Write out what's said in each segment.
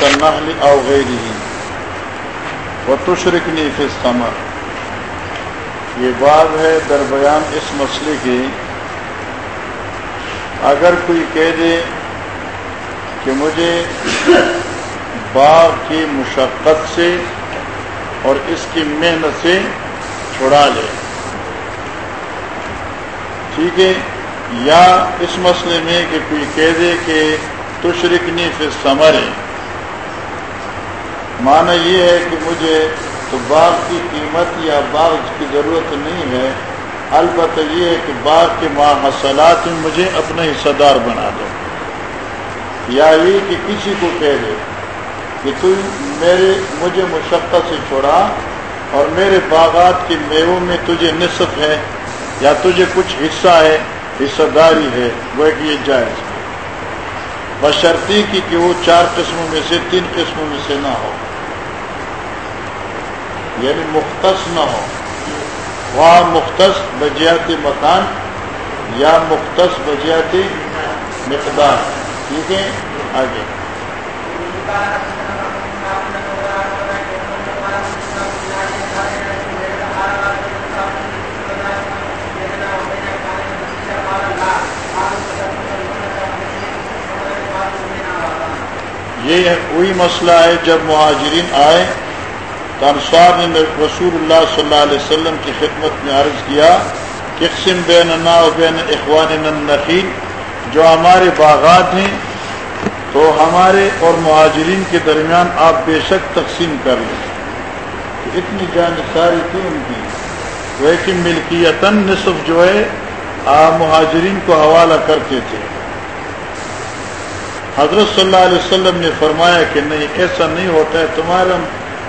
سورت النحل او غیرہ و تشرکنی فی الثمر یہ بات ہے در بیان اس مسئلے کی۔ اگر کوئی کہہ دے کہ مجھے باغ کی مشقت سے اور اس کی محنت سے چھڑا لے۔ ٹھیک ہے؟ یا اس مسئلے میں کہ کوئی کہہ دے کہ تشرکنی پھر سمرے معنی یہ ہے کہ مجھے تو باغ کی قیمت یا باغ کی ضرورت نہیں ہے، البتہ یہ ہے کہ باغ کے حاصلات میں مجھے اپنا حصہ دار بنا دو۔ یا یہ کہ کسی کو کہہ دے کہ تو میرے، مجھے مشقت سے چھوڑا اور میرے باغات کے میووں میں تجھے نصف ہے یا تجھے کچھ حصہ ہے، حصہ داری ہے، وہ کہ یہ جائز بشرطی کی کہ وہ چار قسموں میں سے، تین قسموں میں سے نہ ہو۔ یعنی مختص نہ ہو۔ وہاں مختص بجیاتی مکان یا مختص بجیاتی مقدار۔ ٹھیک ہے؟ آگے۔ یہ وہی مسئلہ ہے جب مہاجرین آئے تو انصار نے رسول اللہ صلی اللہ علیہ وسلم کی خدمت میں عرض کیا قسم بین و بین اخوان نخیل جو ہمارے باغات ہیں، تو ہمارے اور مہاجرین کے درمیان آپ بے شک تقسیم کر لیں۔ اتنی جانساری تھی ان کی۔ وہ کہ ملکیتاً نصف جو ہے، آپ مہاجرین کو حوالہ کرتے تھے۔ حضرت صلی اللہ علیہ وسلم نے فرمایا کہ نہیں، ایسا نہیں ہوتا ہے، تمہارا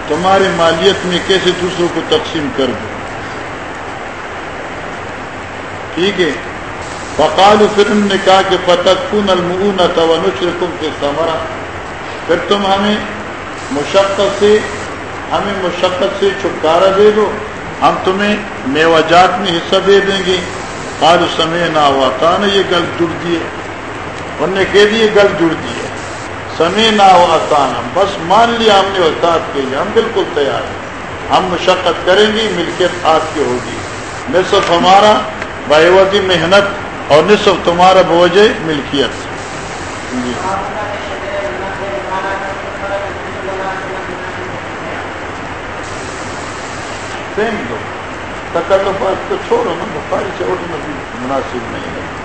تمہاری مالیت میں کیسے دوسروں کو تقسیم کر دو ٹھیک ہے۔ فقال پھر انہوں نے کہا کہ فتح کن المعون تونشرکم کے سمرا پھر تم ہمیں مشقت سے، ہمیں مشقت سے چھٹکارا دے دو۔ ہم تمہیں میوہ جات میں حصہ دے دیں گے۔ قال سمے نہ ہوا تھا نا یہ گل جڑ دیے انہوں نے کہہ دیے گل جڑ دیے سمے نہ ہوا تانا بس مان لیا ہم نے وساط کے لیے، ہم بالکل تیار ہیں۔ ہم مشقت کریں گے ملکیت آپ کی ہوگی۔ نصف ہمارا باعوتی محنت اور نصف تمہارا بوجھ ملکیت۔ جی۔ دو تکلفات کو چھوڑو نا، بخاری سے اٹھنا بھی مناسب نہیں ہے۔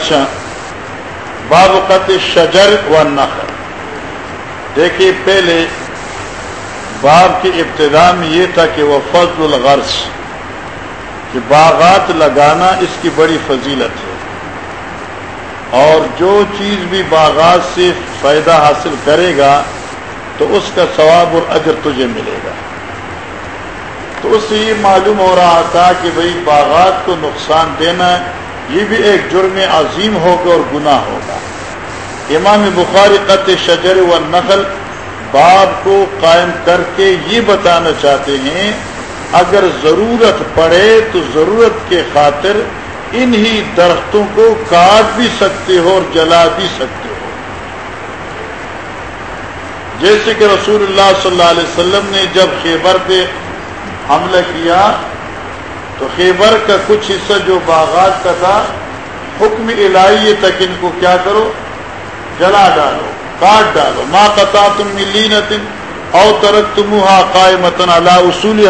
اچھا بابقت شجر و نخل۔ دیکھیے پہلے باب کی ابتدا میں یہ تھا کہ وہ فضل الغرض، کہ باغات لگانا اس کی بڑی فضیلت ہے۔ اور جو چیز بھی باغات سے فائدہ حاصل کرے گا، تو اس کا ثواب اور اجر تجھے ملے گا۔ تو اس سے یہ معلوم ہو رہا تھا کہ بھئی باغات کو نقصان دینا یہ بھی ایک جرم عظیم ہوگا اور گناہ ہوگا۔ امام بخاری قط شجر و نقل باب کو قائم کر کے یہ بتانا چاہتے ہیں، اگر ضرورت پڑے تو ضرورت کے خاطر انہی درختوں کو کاٹ بھی سکتے ہو اور جلا بھی سکتے ہو۔ جیسے کہ رسول اللہ صلی اللہ علیہ وسلم نے جب خیبر پہ حملہ کیا تو خیبر کا کچھ حصہ جو باغات کا تھا، حکم الہی تک ان کو کیا کرو؟ جلا ڈالو، کاٹ ڈالو۔ ماں قطع تم ملی نتن او ترک تمہا قائمتن اللہ اصول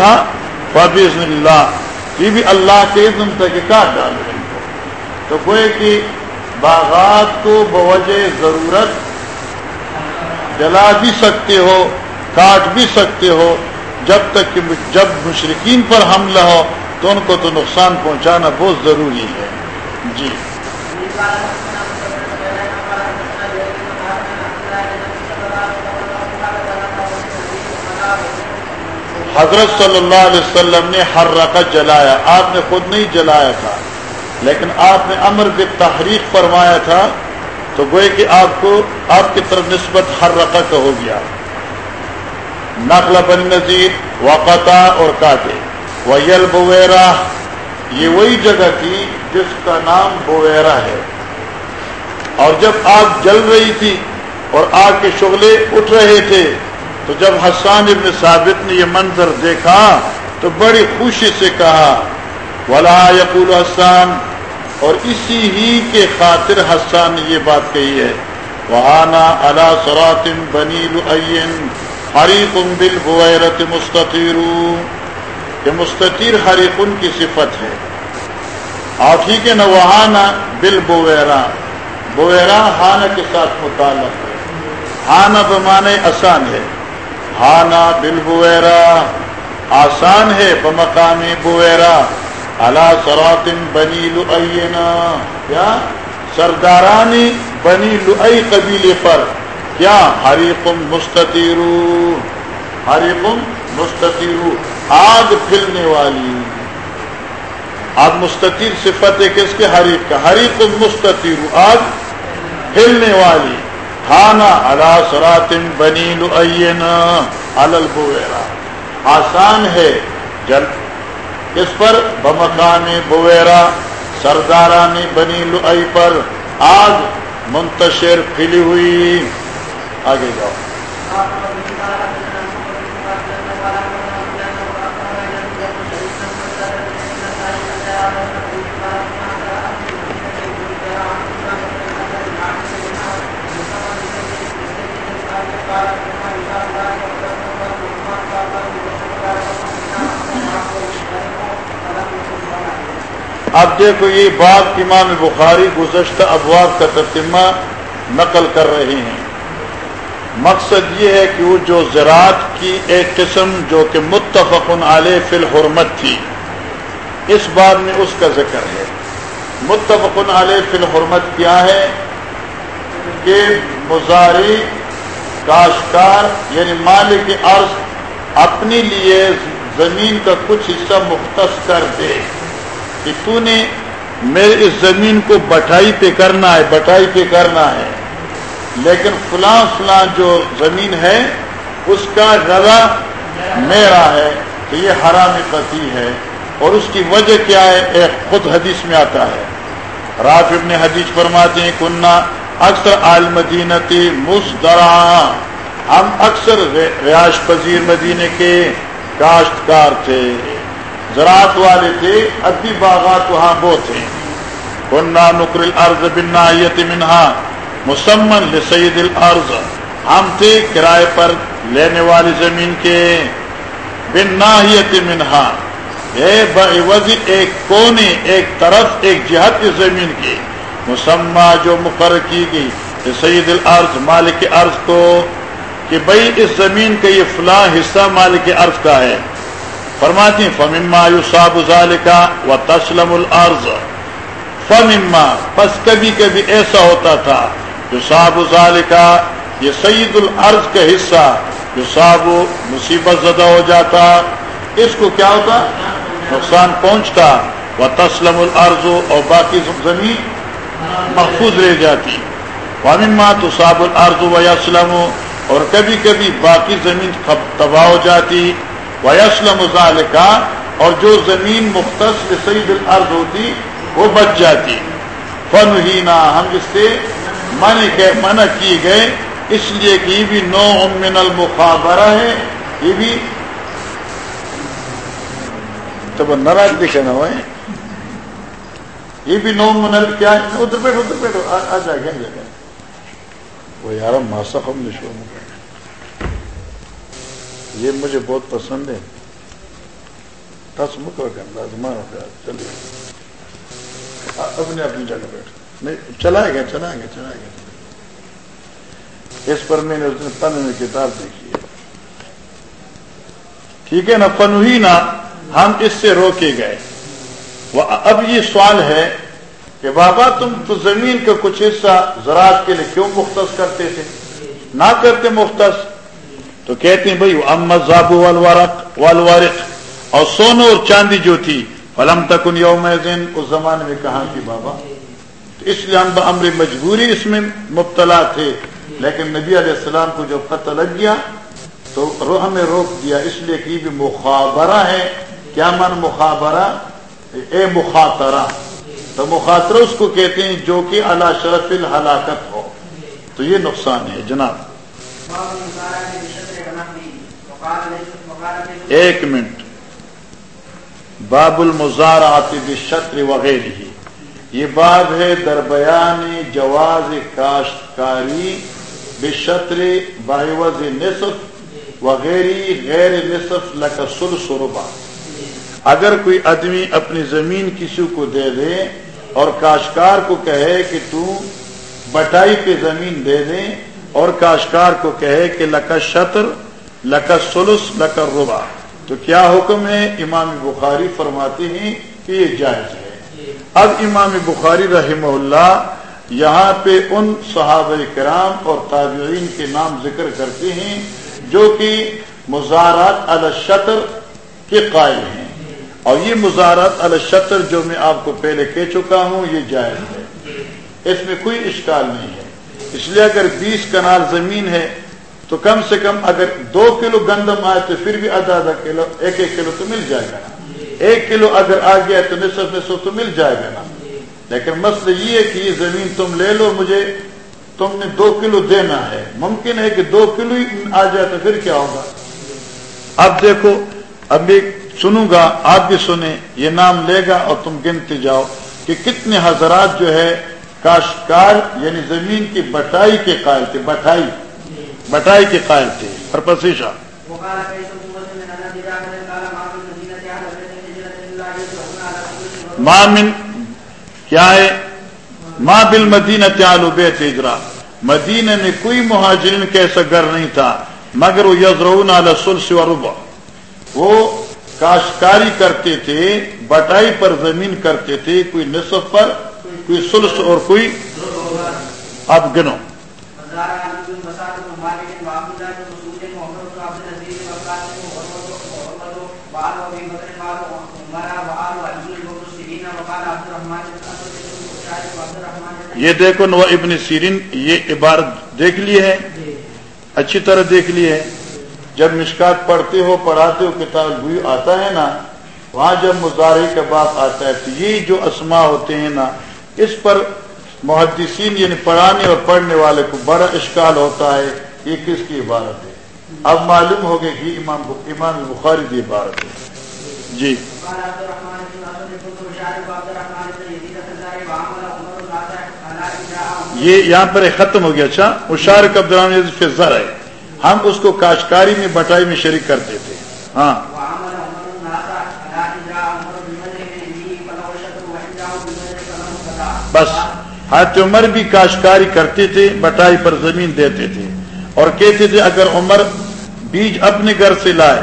فبیز اللہ۔ یہ بھی اللہ کے اذن تک کاٹ ڈالو ان کو۔ تو کوئی کہ باغات کو بوجہ ضرورت جلا بھی سکتے ہو، کاٹ بھی سکتے ہو، جب تک کہ جب مشرقین پر حملہ ہو تو ان کو تو نقصان پہنچانا بہت ضروری ہے۔ جی۔ حضرت صلی اللہ علیہ وسلم نے ہر رقط جلایا۔ آپ نے خود نہیں جلایا تھا، لیکن آپ نے امر کے تحریک فرمایا تھا۔ تو گوئے کہ آپ کو، آپ کی طرف نسبت ہر رقع ہو گیا۔ نقل بن نذیر وقتا اور کاتے ویل بویرا، یہ وہی جگہ تھی جس کا نام بویرا ہے۔ اور جب آگ جل رہی تھی اور آگ کے شغلے اٹھ رہے تھے، تو جب حسان ابن ثابت نے یہ منظر دیکھا، تو بڑی خوشی سے کہا، ولا یقول حسان، اور اسی ہی کے خاطر حسان نے یہ بات کہی ہے۔ وہانا اللہ سراتم بنی حریقن بل بویرت مستطیر یہ مستطیر حریقن کی صفت ہے۔ اور ٹھیک ہے بل بویرا۔ بویرا ہانا کے ساتھ متعلق ہے۔ ہانا بمانے آسان ہے۔ ہانا بل بویرا۔ آسان ہے بمقام بویرا۔ اللہ سراتن بنی لنا کیا سردارانی بنی لئی قبیلے پر۔ کیا حریقم مستطیرو۔ حریقم مستطیرو۔ آگ پھلنے والی آگ مستطیر صفت ہے کس کے حریق کا حریقم مستطیرو آگ پھلنے والی ہانا اللہ سراتم بنی لنا البویرا آسان ہے جل اس پر بمکان بویرا سردارانی بنی لئی پر آگ منتشر پھیلی ہوئی۔ آگے جاؤ۔ اب دیکھو یہ بات امام بخاری گزشتہ ابواب کا ترتمہ نقل کر رہے ہیں۔ مقصد یہ ہے کہ وہ جو زراعت کی ایک قسم جو کہ متفق علیہ فی الحرمت تھی، اس بات میں اس کا ذکر ہے۔ متفق علیہ فی الحرمت کیا ہے؟ کہ مزاری، کاشتکار یعنی مالک عرض اپنے لیے زمین کا کچھ حصہ مختص کر دے۔ کہ تو نے میرے اس زمین کو بٹائی پہ کرنا ہے، بٹائی پہ کرنا ہے۔ لیکن فلاں فلاں جو زمین ہے، اس کا غذا میرا ہے تو یہ حرام قطعی ہے۔ اور اس کی وجہ کیا ہے؟ ایک خود حدیث میں آتا ہے۔ راف ابن حدیث فرماتے ہیں کنہ اکثر عال مدینتی مسدرا ہم اکثر ریاش پذیر مدینے کے کاشتکار تھے۔ زراعت والے تھے، ادبی باغات وہاں بہت تھے۔ کنہ نکر الارض بنایت منہا مسمن لسید الارض ہم تھے کرائے پر لینے والی زمین کے۔ بن ناحیت منہا ایک کونے، ایک طرف، ایک جہت کی زمین کی مسمہ جو مقرر کی گئی۔ سید الارض مالک ارض کو کہ بھائی اس زمین کا یہ فلاں حصہ مالک ارض کا ہے۔ فرماتی فمما یوساب ذالکا و تسلم الارض فمما پس کبھی کبھی ایسا ہوتا تھا جو صاحب کا یہ سعید العرض کا حصہ جو صاحب مصیبت زدہ ہو جاتا۔ اس کو کیا ہوتا؟ نقصان پہنچتا۔ وہ تسلم العرض اور باقی زمین محفوظ رہ جاتی۔ وامما تو صاحب العرض و یسلم اور کبھی کبھی باقی زمین تباہ ہو جاتی۔ وہ یسلم کا اور جو زمین مختص سعید العرض ہوتی، وہ بچ جاتی۔ فن ہی نہ ہم اس سے منع منع کی گئے، اس لیے کہ یہ بھی نو من المخابرہ ہے، یہ بھی تب ناراض دکھے نا ہوئے۔ یہ بھی نو من کیا ہے؟ ادھر بیٹھو ادھر بیٹھو، آ جائے گا وہ یار ماسا ہم نشو۔ یہ مجھے بہت پسند ہے۔ تس مکر کرنا چلیے۔ اپنے اپنی جگہ بیٹھو۔ نہیں چلائے گا چلائے گا چلائے گا اس پر میں نے اس نے پن میں کتاب دیکھی ہے۔ ٹھیک ہے نا پنوی نا، ہم اس سے روکے گئے۔ وہ اب یہ سوال ہے کہ بابا، تم تو زمین کا کچھ حصہ زراعت کے لیے کیوں مختص کرتے تھے؟ نہ کرتے مختص۔ تو کہتے ہیں بھائی ام زابو والورق والورق، اور سونو اور چاندی جو تھی، فلم تکن یوم اس زمانے میں کہاں تھی بابا؟ اس لیے ہم بمر مجبوری اس میں مبتلا تھے، لیکن نبی علیہ السلام کو جب پتہ لگ گیا، تو روح میں روک دیا، اس لیے کہ یہ بھی مخابرہ ہے۔ کیا من مخابرہ؟ اے مخاطرہ۔ تو مخاطرہ اس کو کہتے ہیں جو کہ اللہ شرف الحلاکت ہو۔ تو یہ نقصان ہے، جناب۔ ایک منٹ. باب المزار آتی شطر وغیرہ ہی یہ باب ہے دربیان جواز کاشتکاری بشطر باعوض نصف وغیرہ غیر نصف لکسل سربا اگر کوئی آدمی اپنی زمین کسی کو دے دے اور کاشکار کو کہے کہ تو بٹائی پہ زمین دے دے اور کاشکار کو کہے کہ لکا شطر لکا سلس لکا ربا تو کیا حکم ہے؟ امام بخاری فرماتے ہیں کہ یہ جائز ہے۔ اب امام بخاری رحمہ اللہ یہاں پہ ان صحابہ کرام اور تابعین کے نام ذکر کرتے ہیں جو کہ مزارات الشطر کے قائل ہیں۔ اور یہ مزارات الشطر جو میں آپ کو پہلے کہہ چکا ہوں، یہ جائز ہے۔ اس میں کوئی اشکال نہیں ہے۔ اس لیے اگر بیس کنال زمین ہے تو کم سے کم اگر دو کلو گندم آئے تو پھر بھی آدھا آدھا کلو، ایک ایک کلو تو مل جائے گا نا۔ ایک کلو اگر آ گیا تو نصف نصف تو مل جائے گا نا۔ لیکن مسئلہ یہ ہے کہ یہ زمین تم لے لو، مجھے تم نے دو کلو دینا ہے۔ ممکن ہے کہ دو کلو ہی آ جائے تو پھر کیا ہوگا؟ اب دیکھو اب سنوں گا، آپ بھی سنیں، یہ نام لے گا اور تم گنتے جاؤ کہ کتنے حضرات جو ہے کاشتکار یعنی زمین کی بٹائی کے قائل تھے، بٹائی۔ بٹائی کے قائل تھے پرپسیشا مامن کیا ہے؟ ماں بل مدینہ تیالو بے تجرا مدینہ میں کوئی مہاجرین کیسا گھر نہیں تھا مگر وہ یزرون سلس و ربا وہ کاشتکاری کرتے تھے بٹائی پر زمین کرتے تھے کوئی نصف پر کوئی سلس اور کوئی اب گنو۔ یہ دیکھو نو ابن سیرین، یہ عبارت دیکھ لی ہے؟ اچھی طرح دیکھ لی ہے۔ جب مشکات پڑھتے ہو، پڑھاتے ہو، کتاب بھی آتا ہے نا، وہاں جب مظاہرے کا بات آتا ہے، تو یہ جو اسما ہوتے ہیں نا، اس پر محدثین یعنی پڑھانے اور پڑھنے والے کو بڑا اشکال ہوتا ہے، یہ کس کی عبارت ہے؟ اب معلوم ہو گیا کہ امام امام بخاری کی عبارت ہے۔ جی۔ یہ یہاں پر ختم ہو گیا۔ اچھا اشار عبدالرحمان فضر ہے۔ ہم اس کو کاشکاری میں، بٹائی میں شریک کرتے تھے۔ ہاں۔ بس، حضرت عمر بھی کاشکاری کرتے تھے، بٹائی پر زمین دیتے تھے۔ اور کہتے تھے، اگر عمر بیج اپنے گھر سے لائے،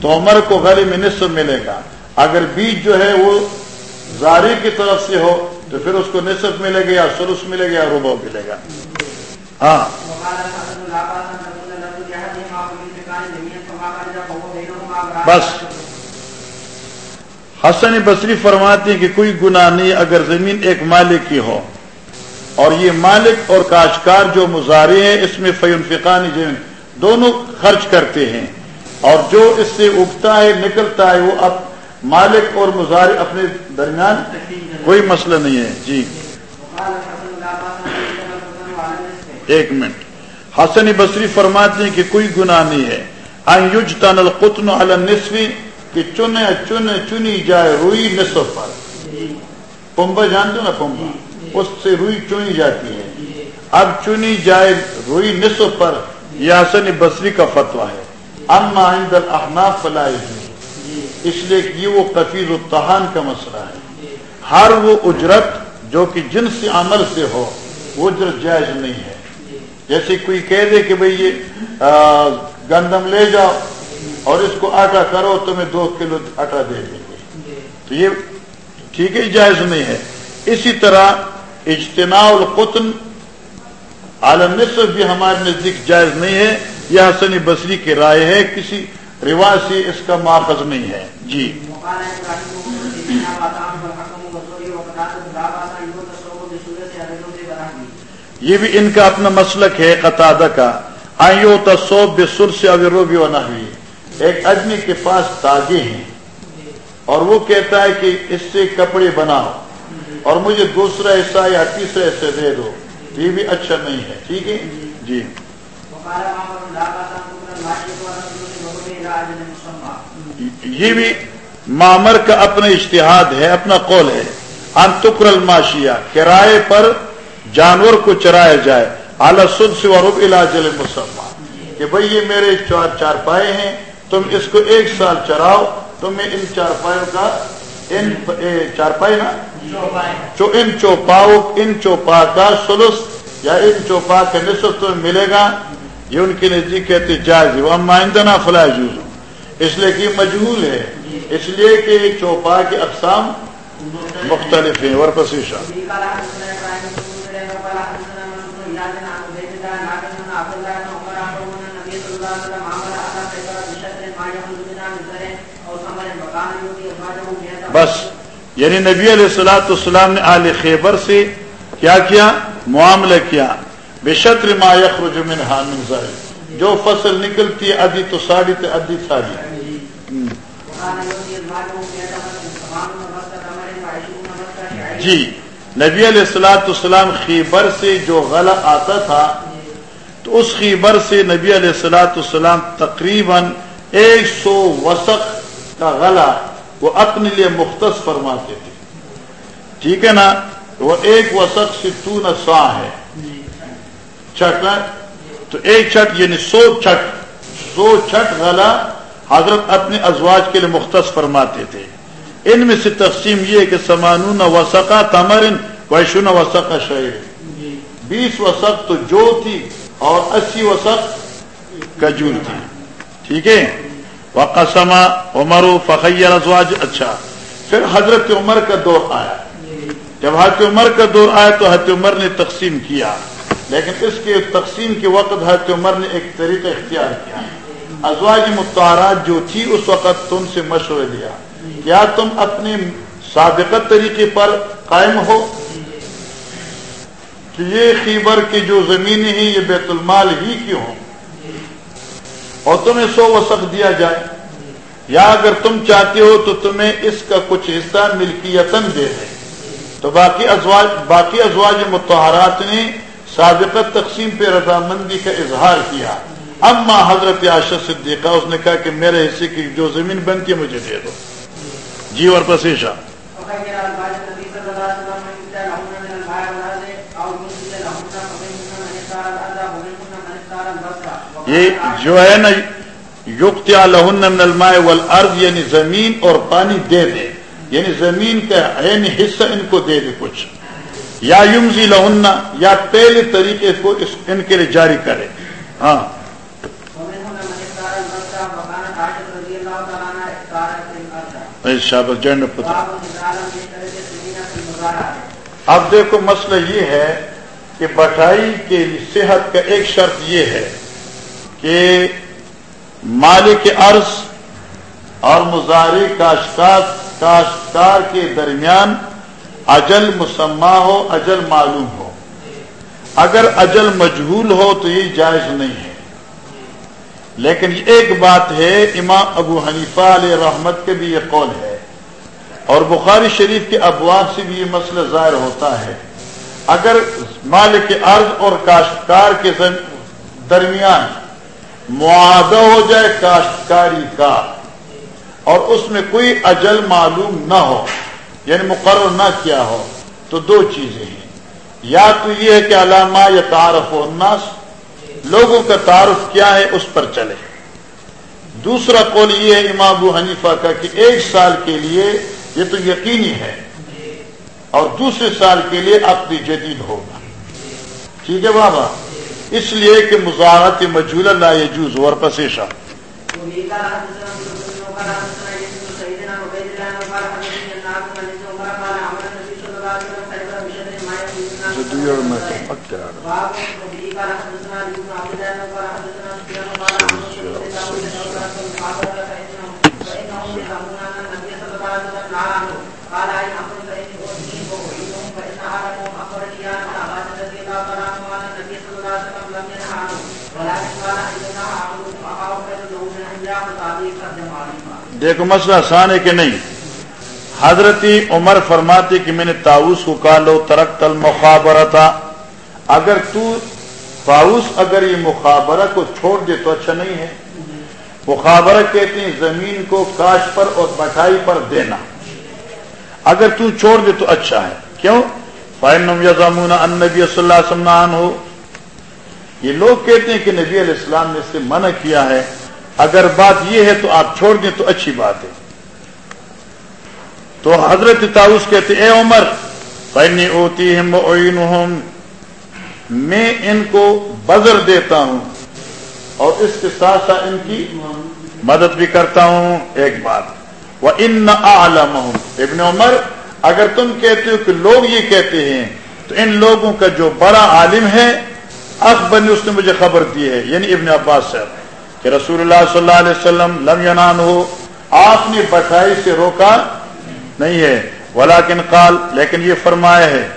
تو عمر کو گلے میں نصف ملے گا۔ اگر بیج جو ہے، وہ زاری کی طرف سے ہو تو پھر اس کو نصف ملے گا یا سرس ملے گا یا روبو ملے گا؟ ہاں۔ بس۔ حسن بصری فرماتے ہیں کہ کوئی گناہ نہیں اگر زمین ایک مالک کی ہو۔ اور یہ مالک اور کاشکار جو مظاہرے ہیں، اس میں فیون فقانی زمین دونوں خرچ کرتے ہیں۔ اور جو اس سے اگتا ہے، نکلتا ہے، وہ اب مالک اور مظاہرے اپنے درمیان کوئی مسئلہ نہیں ہے۔ جی۔ ایک منٹ۔ حسن بصری فرماتے ہیں کہ کوئی گناہ نہیں ہے۔ تن القتن نصفی کہ چنے چن چنی جائے روئی نصف پر۔ پمبا جانتے نا پمبا اس سے روئی چنی جاتی ہے۔ اب چنی جائے روئی نصف پر، یہ حسن بصری کا فتویٰ ہے۔ اما عند الاحناف فلائی اس لیے کہ یہ وہ کفیز التحان کا مسئلہ ہے۔ ہر وہ اجرت جو کہ جن سے عمل سے ہو، وہ اجرت جائز نہیں ہے۔ جیسے کوئی کہہ دے کہ بھئی یہ گندم لے جاؤ اور اس کو آٹا کرو تو میں دو کلو آٹا دے دیں گے تو یہ ٹھیک ہے جائز نہیں ہے۔ اسی طرح اجتناع القتن عالم نصف بھی ہمارے نزدیک جائز نہیں ہے۔ یہ حسن بصری کی رائے ہے، کسی رواج سے اس کا ماخذ نہیں ہے۔ جی۔ یہ بھی ان کا اپنا مسلک ہے قطادہ کا۔ آئیو تصو بسر سے روبی و نحوی۔ ایک آدمی کے پاس تاجے ہیں اور وہ کہتا ہے کہ اس سے کپڑے بناؤ اور مجھے دوسرا حصہ یا تیسرا حصہ دے دو۔ یہ بھی اچھا نہیں ہے ٹھیک ہے؟ جی۔ یہ بھی معمر کا اپنا اشتہاد ہے، اپنا قول ہے۔ انتکر الماشیا کرائے پر جانور کو چرایا جائے۔ اعلی سد سے ورب علاج مسلمان کہ بھائی یہ میرے چار چار پائے ہیں، تم اس کو ایک سال چراؤ۔ تمہیں ان چار پائوں کا ان چار پائے نا؟ جو ان چوپاؤ، ان چوپا کا سلس یا ان چوپا کا نصف تمہیں ملے گا۔ یہ ان کے نزدیک کہتے جائز وہ مائندنا فلاح جوز اس لیے کہ مجہول ہے۔ اس لیے کہ چوپا کے اقسام مختلف ہیں۔ اور پسیشا بس یعنی نبی علیہ السلاۃ السلام نے آل خیبر سے کیا کیا؟ معاملہ کیا۔ بے شطر ما یخرج من حامن جو فصل نکلتی ہے، ادھی تو ساڑی تو ادھی ساڑی۔ جی نبی علیہ السلاۃ السلام خیبر سے جو غلہ آتا تھا، تو اس خیبر سے نبی علیہ السلاۃ السلام تقریباً ایک سو وسق کا غلہ وہ اپنے لیے مختص فرماتے تھے۔ ٹھیک ہے نا؟ وہ ایک وسق سے تو نہ سا ہے؟ چھٹ تو ایک چھٹ یعنی سو چھٹ سو چھٹ غلہ حضرت اپنے ازواج کے لیے مختص فرماتے تھے۔ ان میں سے تقسیم یہ کہ سمانون وسقا تمرن ویشن وسقا شعر بیس وسق تو جو تھی اور اسی وسق کجور تھی۔ ٹھیک ہے؟ وقسما عمر و فخیر ازواج۔ اچھا۔ پھر حضرت عمر کا دور آیا۔ جب حضرت عمر کا دور آیا تو حضرت عمر نے تقسیم کیا۔ لیکن اس کے تقسیم کے وقت حضرت عمر نے ایک طریقہ اختیار کیا۔ ازواج متحرات جو تھی، اس وقت تم سے مشورہ دیا کیا تم اپنے سابقت طریقے پر قائم ہو؟ کہ یہ خیبر کی جو زمینیں ہیں، یہ بیت المال ہی کی ہوں۔ اور تمہیں سو وسق دیا جائے۔ یا اگر تم چاہتے ہو تو تمہیں اس کا کچھ حصہ ملکیتن دے دے تو باقی ازواج باقی ازواج متحرات نے سابقت تقسیم پہ رضامندی کا اظہار کیا۔ اما حضرت عاشق صدیقہ، اس نے کہا کہ میرے حصے کی جو زمین بنتی ہے مجھے دے دو۔ جی اور پسیشا یہ جو ہے نا یوکت لہن الماء والارض یعنی زمین اور پانی دے دے۔ یعنی زمین کا عین حصہ ان کو دے دے کچھ۔ یا یمزی لہن، یا پہلے طریقے کو اس ان کے لیے جاری کرے۔ ہاں۔ اب دیکھو، مسئلہ یہ ہے کہ بٹائی کے صحت کا ایک شرط یہ ہے کہ مالک عرض اور مظاہری کاشتکار کاشتکار کے درمیان اجل مسمہ ہو، اجل معلوم ہو۔ اگر اجل مجہول ہو تو یہ جائز نہیں ہے۔ لیکن ایک بات ہے امام ابو حنیفہ علیہ رحمت کے بھی یہ قول ہے اور بخاری شریف کے ابواب سے بھی یہ مسئلہ ظاہر ہوتا ہے۔ اگر مالک عرض اور کاشتکار کے درمیان معاہدہ ہو جائے کاشتکاری کا اور اس میں کوئی اجل معلوم نہ ہو یعنی مقرر نہ کیا ہو، تو دو چیزیں ہیں۔ یا تو یہ ہے کہ علامہ یا تعارف و الناس لوگوں کا تعارف کیا ہے اس پر چلے۔ دوسرا قول یہ ہے امام ابو حنیفہ کا کہ ایک سال کے لیے یہ تو یقینی ہے اور دوسرے سال کے لیے عقد جدید ہوگا۔ ٹھیک ہے بابا؟ اس لیے کہ مزاحت مجھول لا يجوز اور پسیشا ديرنا حتى دیکھو مسئلہ آسان ہے کہ نہیں؟ حضرتی عمر فرماتے کہ میں نے تاؤس کو کہا، لو ترک تل مخابرہ تھا اگر تو تاؤس اگر یہ مخابرہ کو چھوڑ دے تو اچھا نہیں ہے۔ مخابرہ کہتے ہیں زمین کو کاش پر اور بٹائی پر دینا۔ اگر تو چھوڑ دے تو اچھا ہے۔ کیوں؟ فائنم یزامون ان نبی صلی اللہ علیہ وسلم ہو یہ لوگ کہتے ہیں کہ نبی علیہ السلام نے اس سے منع کیا ہے۔ اگر بات یہ ہے تو آپ چھوڑ دیں تو اچھی بات ہے۔ تو حضرت تاؤس کہتے اے عمر فینی اوتی ہم میں ان کو بزر دیتا ہوں اور اس کے ساتھ ساتھ ان کی مدد بھی کرتا ہوں. ایک بات وہ ان عالم ابن عمر، اگر تم کہتے ہو کہ لوگ یہ کہتے ہیں، تو ان لوگوں کا جو بڑا عالم ہے، اکبر نے اس نے مجھے خبر دی ہے یعنی ابن عباس صاحب، کہ رسول اللہ صلی اللہ علیہ وسلم لم ینان ہو آپ نے بٹائی سے روکا نہیں ہے۔ ولیکن قال، لیکن یہ فرمایا ہے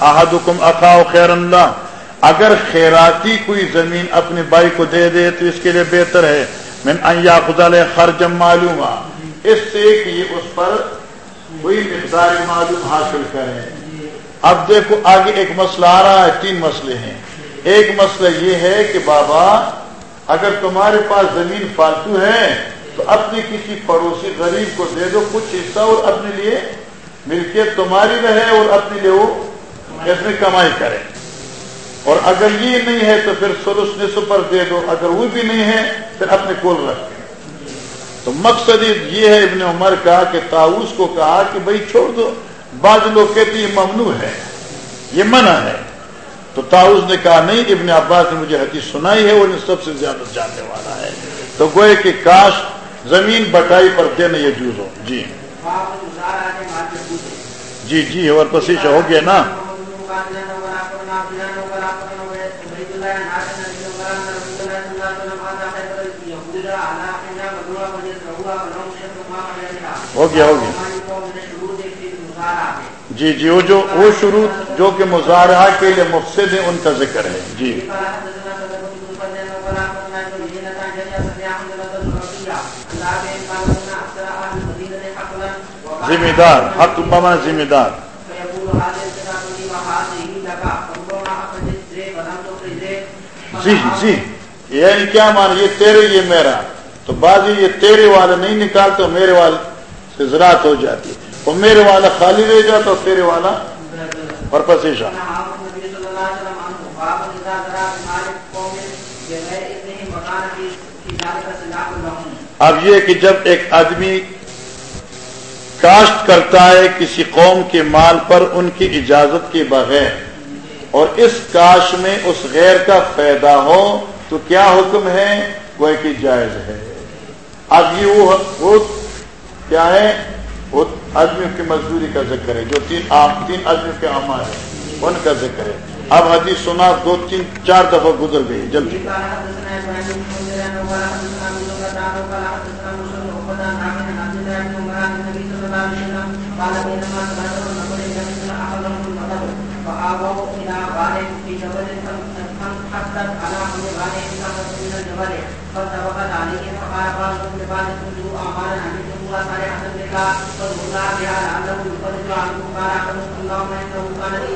احدکم اخا خیر اللہ اگر خیراتی کوئی زمین اپنے بھائی کو دے دے، تو اس کے لیے بہتر ہے۔ من ایا خدا خرجم معلوم اس سے کہ یہ اس پر کوئی مقدار معلوم حاصل کرے۔ اب دیکھو، آگے ایک مسئلہ آ رہا ہے، تین مسئلے ہیں۔ ایک مسئلہ یہ ہے کہ بابا، اگر تمہارے پاس زمین فالتو ہے تو اپنے کسی پڑوسی غریب کو دے دو، کچھ حصہ اور اپنے لیے ملکیت تمہاری رہے اور اپنے لیے وہ اس میں کمائی کرے۔ اور اگر یہ نہیں ہے تو پھر سرس نصف پر دے دو، اگر وہ بھی نہیں ہے پھر اپنے کول رکھ تو مقصد یہ ہے، ابن عمر کا کہ تاؤس کو کہا کہ بھائی چھوڑ دو، بعض لوگ کہتے یہ ممنوع ہے، یہ منع ہے۔ تو تاؤس نے کہا نہیں، ابن عباس نے مجھے حدیث سنائی ہے وہ سب سے زیادہ جاننے والا ہے۔ تو گوئے کہ کاش زمین بٹائی پر دینا یہ جوز ہو۔ جی۔ جی جی اور پسیش ہو گیا نا۔ ہو گیا ہو گیا۔ جی جی وہ جو، وہ شروع جو کہ مظاہرہ کے لیے مفسد ہے ان کا ذکر ہے۔ جی۔ ذمہ دار حق مانا ذمہ دار جی جی یعنی کیا مان یہ تیرے یہ میرا۔ تو بازی یہ تیرے والا نہیں نکالتے میرے والے سے زراعت ہو جاتی ہے۔ اور میرے والا خالی رہ جاتا اور تیرے والا اور پسیشا اب یہ کہ جب ایک آدمی کاشت کرتا ہے کسی قوم کے مال پر ان کی اجازت کے بغیر۔ اور اس کاش میں اس غیر کا پیدا ہو تو کیا حکم ہے؟ وہ کہ جائز ہے۔ اب یہ وہ کیا ہے؟ آدمیوں کی مزدوری کا ذکر ہے، جو تین تین آدمیوں کے عام ہے ان کا ذکر ہے۔ اب حدیث سنا، دو، تین، چار دفعہ گزر گئی، جلدی۔ فسبقت عليه فقال بعضهم لبعض كنتم اعمالا عملتموها صالحه بها فاذكرنا بها لعله يفرج عنكم قال احدهم اللهم انه كان لي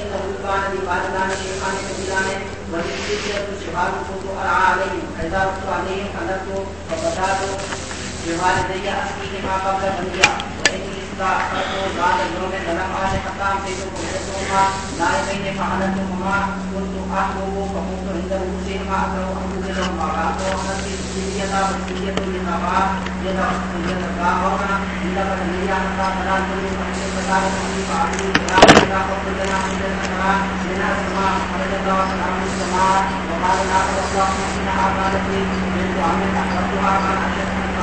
انه كان لي والدان شيخان كبيران. وللفتية شباب كنت ارعى عليهم. فاذا رحت عليهم حلفت فبدات بوالدي اسقيهما قبل بنيا واني بعد اليوم لم آل حتى امسيتكم حيثهما نائبين فحلفتهما كنت احبب فقمت عند رؤوسهما اكره ان Thank you.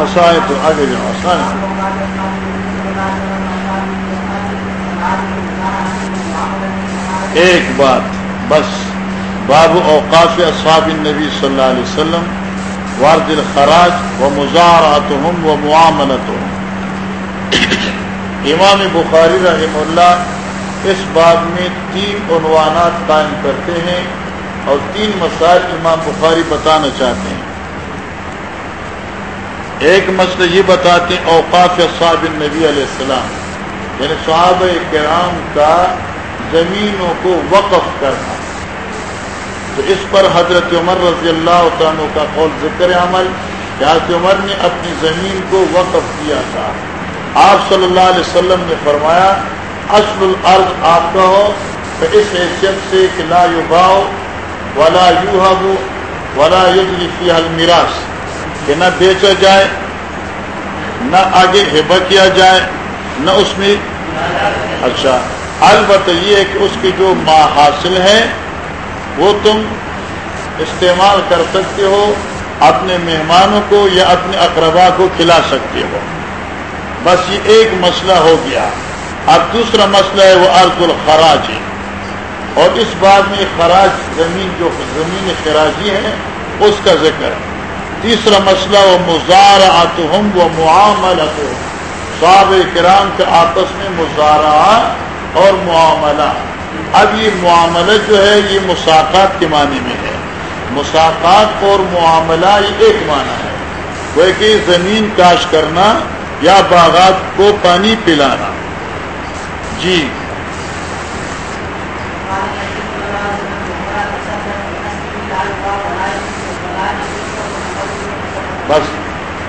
وسائط عدل وسائط ایک بات بس باب اوقاف اصحاب النبی صلی اللہ علیہ وسلم وارد الخراج و مزارات و معاملت امام بخاری رحم اللہ اس باب میں تین عنوانات قائم کرتے ہیں اور تین مسائل امام بخاری بتانا چاہتے ہیں۔ ایک مسئلہ یہ بتاتے ہیں، اوقاف صاحب نبی علیہ السلام۔ یعنی صحابہ کرام کا زمینوں کو وقف کرنا۔ تو اس پر حضرت عمر رضی اللہ عنہ کا قول ذکر عمل کہ حضرت عمر نے اپنی زمین کو وقف کیا تھا۔ آپ صلی اللہ علیہ وسلم نے فرمایا، اصل الارض آپ کا ہو، تو اس حیثیت سے کہ لا یباؤ ولا یو ولا فی المیراث کہ نہ بیچا جائے، نہ آگے ہبا کیا جائے، نہ اس میں اچھا البتہ یہ ہے کہ اس کی جو ماں حاصل ہے وہ تم استعمال کر سکتے ہو، اپنے مہمانوں کو یا اپنے اقربا کو کھلا سکتے ہو۔ بس یہ ایک مسئلہ ہو گیا۔ اب دوسرا مسئلہ ہے وہ ارض الخراج۔ اور اس بات میں خراج زمین جو زمین خراجی ہے، اس کا ذکر۔ ہے تیسرا مسئلہ وہ مزار ہم وہ معاملہ صحاب کرام کے آپس میں مزارہ اور معاملہ۔ اب یہ معاملہ جو ہے، یہ مساقات کے معنی میں ہے۔ مساقات اور معاملہ یہ ایک معنی ہے۔ وہ کہ زمین کاش کرنا یا باغات کو پانی پلانا۔ جی۔ بس۔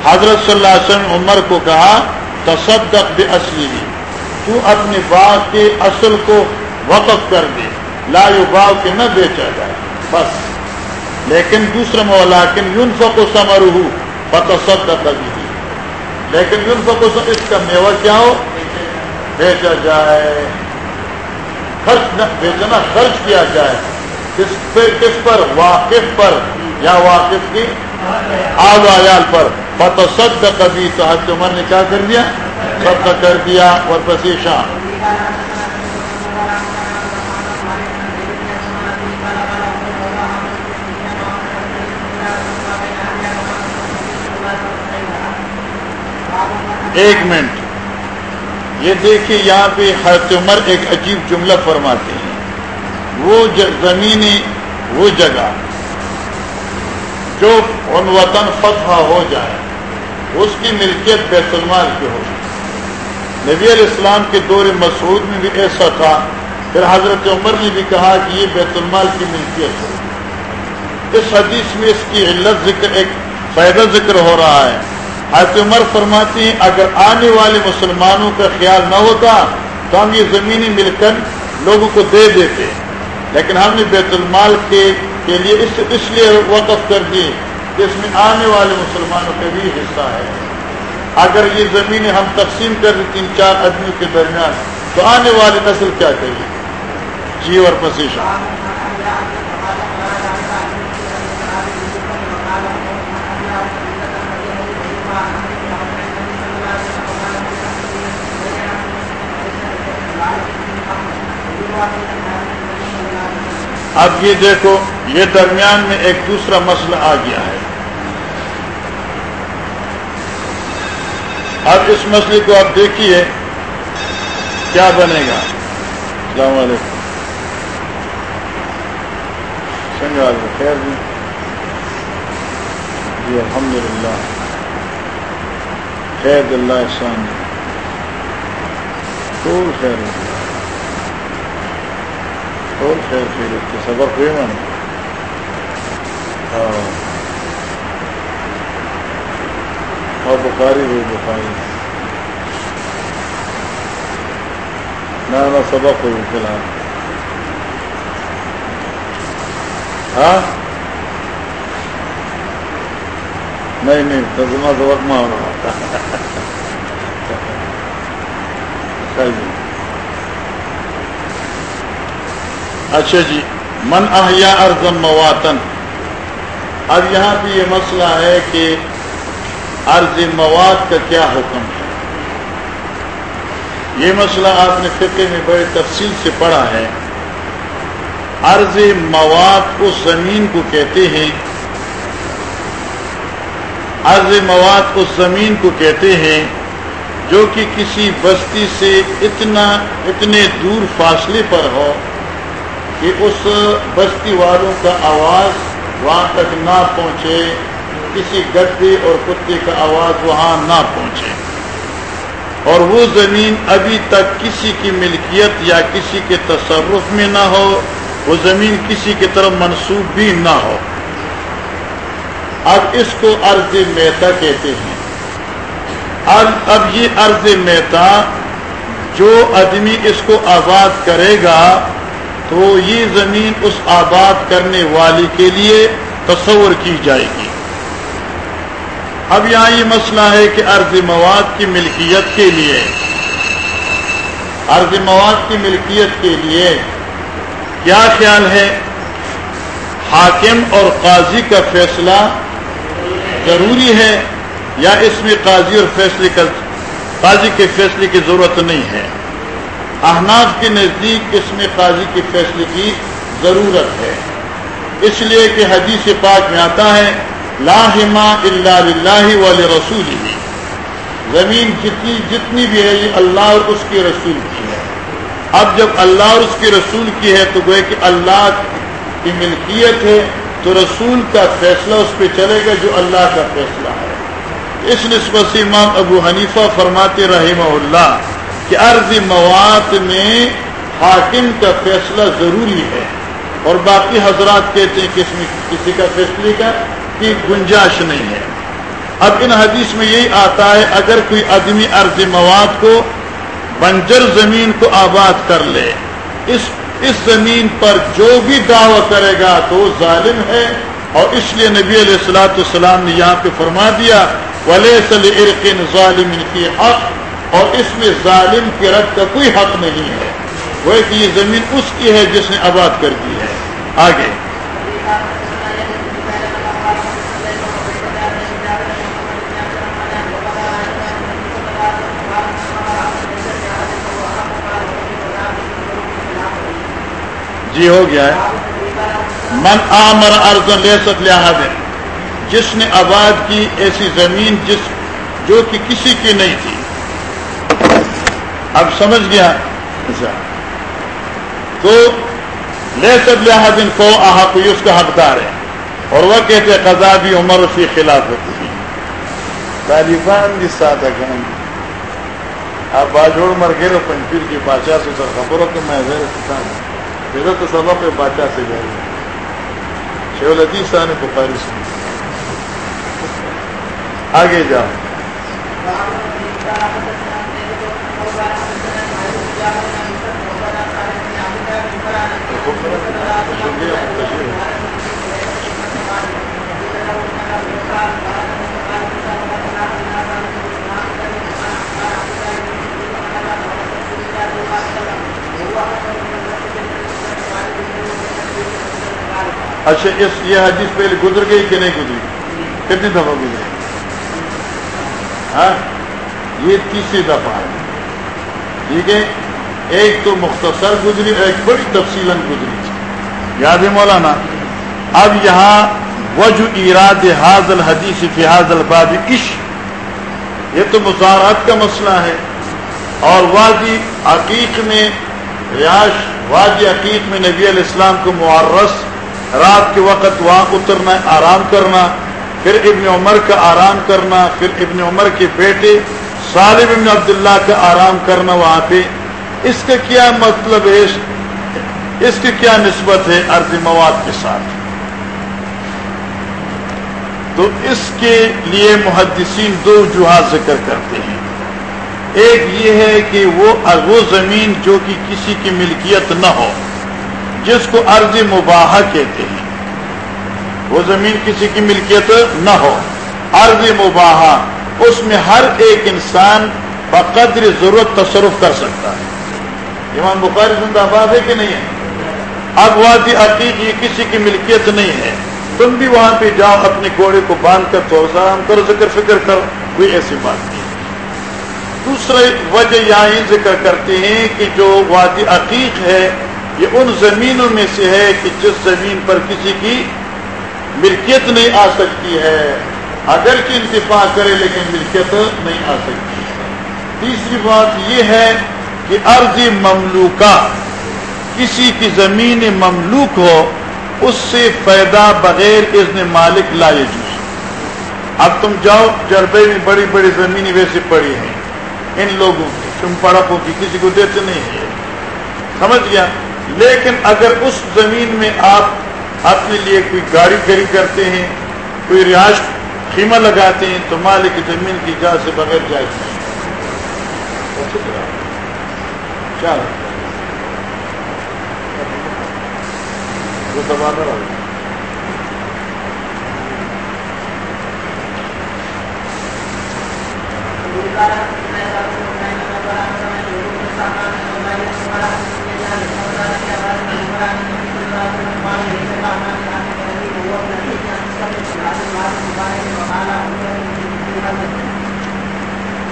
حضرت صلی اللہ علیہ وسلم عمر کو کہا، تصدق بے اصلی تو اپنے باغ کے اصل کو وقف کر دے، لا باغ کے نہ بیچا جائے، بس۔ لیکن دوسرا مولا لیکن یون فکو سمر ہوں بتصدق بھی لیکن یون فکو اس کا میوہ کیا ہو؟ بیچا جائے۔ خرچ نہ بیچنا خرچ کیا جائے۔ کس پہ، کس پر؟ واقف پر۔ یا واقف کی؟ آگ عیال پر۔ فتح سب کبھی تو حضرت عمر نے کیا کر دیا؟ سب کر دیا۔ اور بس یہ ایک منٹ یہ دیکھیے یہاں پہ حضرت عمر ایک عجیب جملہ فرماتے ہیں۔ وہ زمینی وہ جگہ جو ان وطن فتح ہو جائے، اس کی ملکیت بیت المال کی ہو نبی علیہ السلام کے دور مسعود میں بھی ایسا تھا، پھر حضرت عمر نے بھی کہا کہ یہ بیت المال کی ملکیت ہو اس حدیث میں اس کی علت ذکر، ایک فائدہ ذکر ہو رہا ہے۔ حضرت عمر فرماتی ہیں، اگر آنے والے مسلمانوں کا خیال نہ ہوتا تو ہم یہ زمینی مل کر لوگوں کو دے دیتے۔ لیکن ہم نے بیت المال کے کے لیے اس اس لیے وقف کر دی کہ اس میں آنے والے مسلمانوں کا بھی حصہ ہے۔ اگر یہ زمینیں ہم تقسیم کر دیں تین چار آدمیوں کے درمیان، تو آنے والی نسل کیا کہیے جی اور پسیش اب یہ دیکھو، یہ درمیان میں ایک دوسرا مسئلہ آ گیا ہے۔ اب اس مسئلے کو آپ دیکھیے، کیا بنے گا؟ السلام علیکم۔ سنگال خیر جی۔ جی الحمد للہ خیر اللہ احسان۔ خیر۔ اور خیر خیر کے سبق ہوئے من اور بخاری ہوئی بخاری نہ نہ سبق ہوئی فی الحال ہاں نہیں نہیں ترجمہ سبق میں ہو رہا صحیح اچھا جی من احیا ارض مواتن۔ اب یہاں پہ یہ مسئلہ ہے کہ عرض مواد کا کیا حکم ہے۔ یہ مسئلہ آپ نے فقہ میں بڑے تفصیل سے پڑھا ہے۔ عرض مواد اس زمین کو کہتے ہیں۔ عرض مواد اس زمین کو کہتے ہیں جو کہ کسی بستی سے اتنا، اتنے دور فاصلے پر ہو۔ کہ اس بستی والوں کا آواز وہاں تک نہ پہنچے، کسی گدے اور کتے کا آواز وہاں نہ پہنچے۔ اور وہ زمین ابھی تک کسی کی ملکیت یا کسی کے تصرف میں نہ ہو، وہ زمین کسی کی طرف منسوخ بھی نہ ہو۔ اب اس کو ارض میتا کہتے ہیں۔ اب یہ ارض میتا جو آدمی اس کو آباد کرے گا تو یہ زمین اس آباد کرنے والی کے لیے تصور کی جائے گی۔ اب یہاں یہ مسئلہ ہے کہ ارض مواد کی ملکیت کے لیے ارض مواد کی ملکیت کے لیے کیا خیال ہے؟ حاکم اور قاضی کا فیصلہ ضروری ہے یا اس میں قاضی اور فیصلے کا، قاضی کے فیصلے کی ضرورت نہیں ہے؟ احناف کے نزدیک اس میں قاضی کے فیصلے کی ضرورت ہے۔ اس لیے کہ حدیث پاک میں آتا ہے لاہما اللہ والے رسول زمین جتنی جتنی بھی ہے، یہ اللہ اور اس کے رسول کی ہے۔ اب جب اللہ اور اس کے رسول کی ہے، تو گوئے کہ اللہ کی ملکیت ہے، تو رسول کا فیصلہ اس پہ چلے گا جو اللہ کا فیصلہ ہے۔ اس نسبت سے امام ابو حنیفہ فرماتے رحمہ اللہ کہ عرض مواد میں حاکم کا فیصلہ ضروری ہے اور باقی حضرات کہتے ہیں کہ اس میں کسی کا فیصلے کا کی گنجائش نہیں ہے۔ اب ان حدیث میں یہی آتا ہے، اگر کوئی آدمی عرض مواد کو بنجر زمین کو آباد کر لے، اس اس زمین پر جو بھی دعوی کرے گا تو وہ ظالم ہے۔ اور اس لیے نبی علیہ السلاۃ السلام نے یہاں پہ فرما دیا ولی ارقن ظالم کی حق۔ اور اس میں ظالم کے رد کا کوئی حق نہیں ہے۔ وہ کہ یہ زمین اس کی ہے جس نے آباد کر دی ہے۔ آگے۔ جی ہو گیا ہے۔ من آمر ارض لیست لہٰذ جس نے آباد کی ایسی زمین جس جو کہ کسی کی نہیں تھی۔ اب سمجھ گیا۔ اچھا۔ تو لیست لہٰذ کو آحق اس کا حقدار ہے۔ اور وہ کہتے قضا بھی عمر اسی خلاف ہوتی ہے۔ طالبان بھی سادہ گان آپ باجوڑ مر گئے پنچیر کی بادشاہ سے سر خبروں کہ میں غیر ہوں میرا تو سبق ہے بادشاہ سے جائے۔ شیول عدیث صاحب نے بخاری سنی آگے جاؤ۔ اچھا اس یہ حدیث پہلے گزر گئی کہ نہیں گزری؟ کتنی دفعہ گزری؟ ہاں؟ یہ تیسری دفعہ ہے۔ ٹھیک ہے؟ ایک تو مختصر گزری، ایک بڑی تفصیل گزری۔ یاد ہے مولانا، اب یہاں وجو اراد حاضل حدیث فی حاضل عش یہ تو مزارات کا مسئلہ ہے۔ اور وادی عقیق میں ریاش وادی عقیق میں نبی علیہ السلام کو معرس رات کے وقت وہاں اترنا، آرام کرنا، پھر ابن عمر کا آرام کرنا، پھر ابن عمر کے بیٹے صالب ابن عبداللہ کا آرام کرنا وہاں پہ۔ اس کا کیا مطلب ہے؟ اس کی کیا نسبت ہے ارض مواد کے ساتھ؟ تو اس کے لیے محدثین دو جہاز ذکر کرتے ہیں۔ ایک یہ ہے کہ وہ وہ زمین جو کہ کسی کی ملکیت نہ ہو، جس کو ارض مباح کہتے ہیں، وہ زمین کسی کی ملکیت نہ ہو ارض مباح اس میں ہر ایک انسان بقدر ضرورت تصرف کر سکتا ہے۔ امام بخاری زندہ آباد ہے کہ نہیں ہے؟ اب وادی عقیق یہ کسی کی ملکیت نہیں ہے۔ تم بھی وہاں پہ جاؤ، اپنے گھوڑے کو باندھ کر تو آرام کرو، ذکر فکر کرو۔ کوئی ایسی بات نہیں۔ دوسرے وجہ یہاں ذکر کرتے ہیں کہ جو وادی عقیق ہے، یہ ان زمینوں میں سے ہے کہ جس زمین پر کسی کی ملکیت نہیں آ سکتی ہے۔ اگر کہ انتفاع کرے، لیکن ملکیت نہیں آ سکتی تیسری بات یہ ہے کہ عرضی مملوکہ۔ کسی کی زمین مملوک ہو، اس سے فائدہ بغیر اذن مالک لا جوس اب تم جاؤ، جربے میں بڑی بڑی زمینیں ویسے پڑی ہیں۔ ان لوگوں کی، تم پڑپوں کی، کسی کو دیتے نہیں ہے سمجھ گیا؟ لیکن اگر اس زمین میں آپ اپنے لیے کوئی گاڑی کھڑی کرتے ہیں، کوئی رہائش خیمہ لگاتے ہیں، تو مالک زمین کی جا سے بغیر جائز نہیں۔ چلو وہ دبانا رہا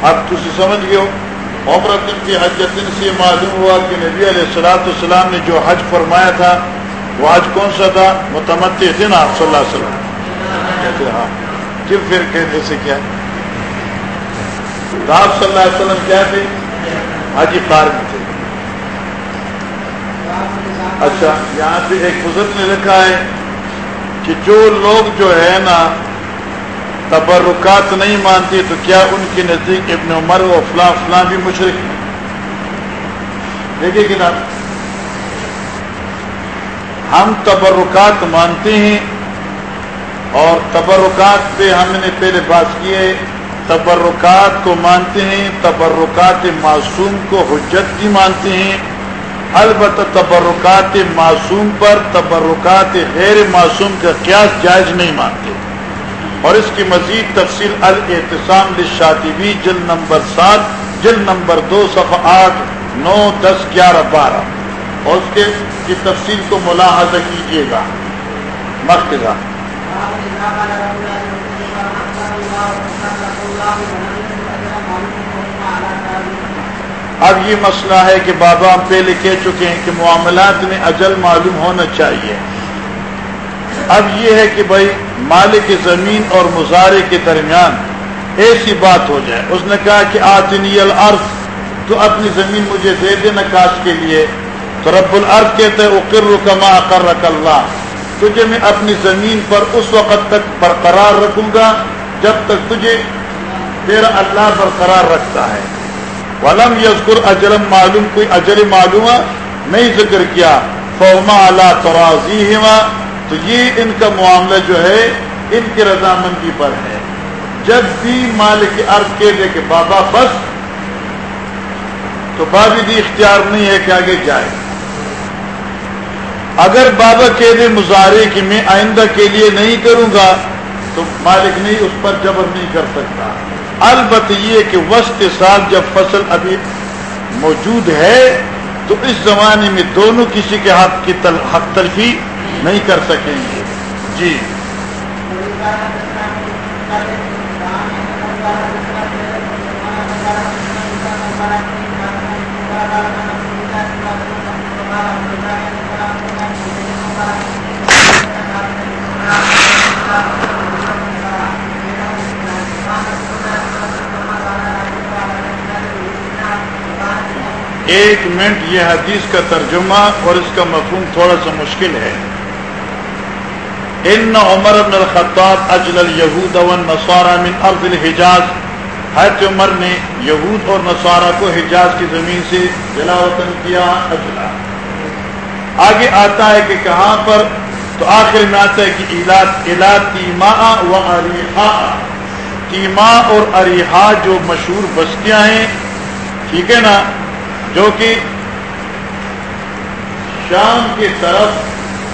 اب تھی سمجھ گئے ہو عمرت کی حجت سے معلوم ہوا کہ نبی علیہ السلاۃ السلام نے جو حج فرمایا تھا، وہ حج کون سا تھا؟ متمد تھے نا آپ صلی اللہ علیہ وسلم۔ کہتے ہاں۔ کیوں پھر کہتے سے کیا؟ آپ صلی اللہ علیہ وسلم کیا تھے؟ حاجی کار میں تھے۔ اچھا یہاں پہ ایک بزرگ نے لکھا ہے کہ جو لوگ جو ہے نا تبرکات نہیں مانتی تو کیا ان کے نزدیک ابن عمر و فلاں فلاں بھی مشرق دیکھیے کہ نا، ہم تبرکات مانتے ہیں اور تبرکات پہ ہم نے پہلے بات کیے تبرکات کو مانتے ہیں، تبرکات معصوم کو حجت بھی مانتے ہیں۔ البتہ تبرکات معصوم پر تبرکات غیر معصوم کا قیاس جائز نہیں مانتے۔ اور اس کی مزید تفصیل الاحتسام لشاطبی جلد نمبر سات جلد نمبر دو، صفحہ آٹھ، نو، دس، گیارہ، بارہ۔ اور اس کے کی تفصیل کو ملاحظہ کیجیے گا۔ مرکزہ۔ اب یہ مسئلہ ہے کہ بابا ہم پہلے کہہ چکے ہیں کہ معاملات میں اجل معلوم ہونا چاہیے۔ اب یہ ہے کہ بھائی مالک زمین اور مظاہرے کے درمیان ایسی بات ہو جائے۔ اس نے کہا کہ آتنی الارض تو اپنی زمین مجھے دے دے نکاش کے لیے۔ تو رب العرض کہتے ہیں اقر کما کر رک اللہ۔ تجھے میں اپنی زمین پر اس وقت تک برقرار رکھوں گا جب تک تجھے تیرا اللہ برقرار رکھتا ہے۔ ولم یزکر اجلم معلوم، کوئی اجل معلوم نہیں ذکر کیا۔ فوما اللہ ترازی تو یہ ان کا معاملہ جو ہے، ان کی رضامندی پر ہے۔ جب بھی مالک عرض کے دے کہ بابا بس، تو بابی دی اختیار نہیں ہے کہ آگے جائے۔ اگر بابا کہہ دے مظاہرے کہ میں آئندہ کے لیے نہیں کروں گا، تو مالک نہیں اس پر جبر نہیں کر سکتا۔ البت یہ کہ وسط سال جب فصل ابھی موجود ہے، تو اس زمانے میں دونوں کسی کے حق کی تل حق تلفی نہیں کر سکیں گے۔ جی۔ ایک منٹ یہ حدیث کا ترجمہ اور اس کا مفہوم تھوڑا سا مشکل ہے۔ ان عمر بن الخطاب اجل اليهود والنصارى من ارض الحجاز۔ حضرت عمر نے یہود اور نصارہ کو حجاز کی زمین سے جلا وطن کیا اجلا۔ آگے آتا ہے کہ کہاں پر؟ تو آخر میں آتا ہے کہ الا تیما و اریحا تیما اور اریحا جو مشہور بستیاں ہیں، ٹھیک ہے نا؟ جو کہ شام کی طرف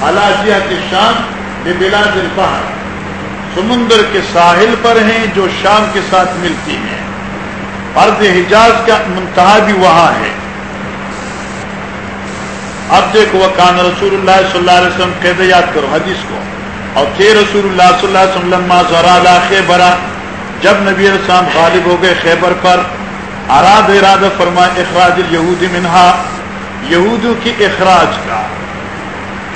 علاجیہ کے شام بلاد البحر سمندر کے ساحل پر ہیں جو شام کے ساتھ ملتی ہیں۔ ارض حجاز کا منتہا بھی وہاں ہے۔ اب دیکھو کان رسول اللہ صلی اللہ علیہ وسلم، قید یاد کرو حدیث کو۔ اور تھے رسول اللہ صلی اللہ علیہ وسلم ذرا خیبرا جب نبی السلام غالب ہو گئے خیبر پر، اراد ارادہ فرما اخراج یہود منہا۔ یہودوں کی اخراج کا۔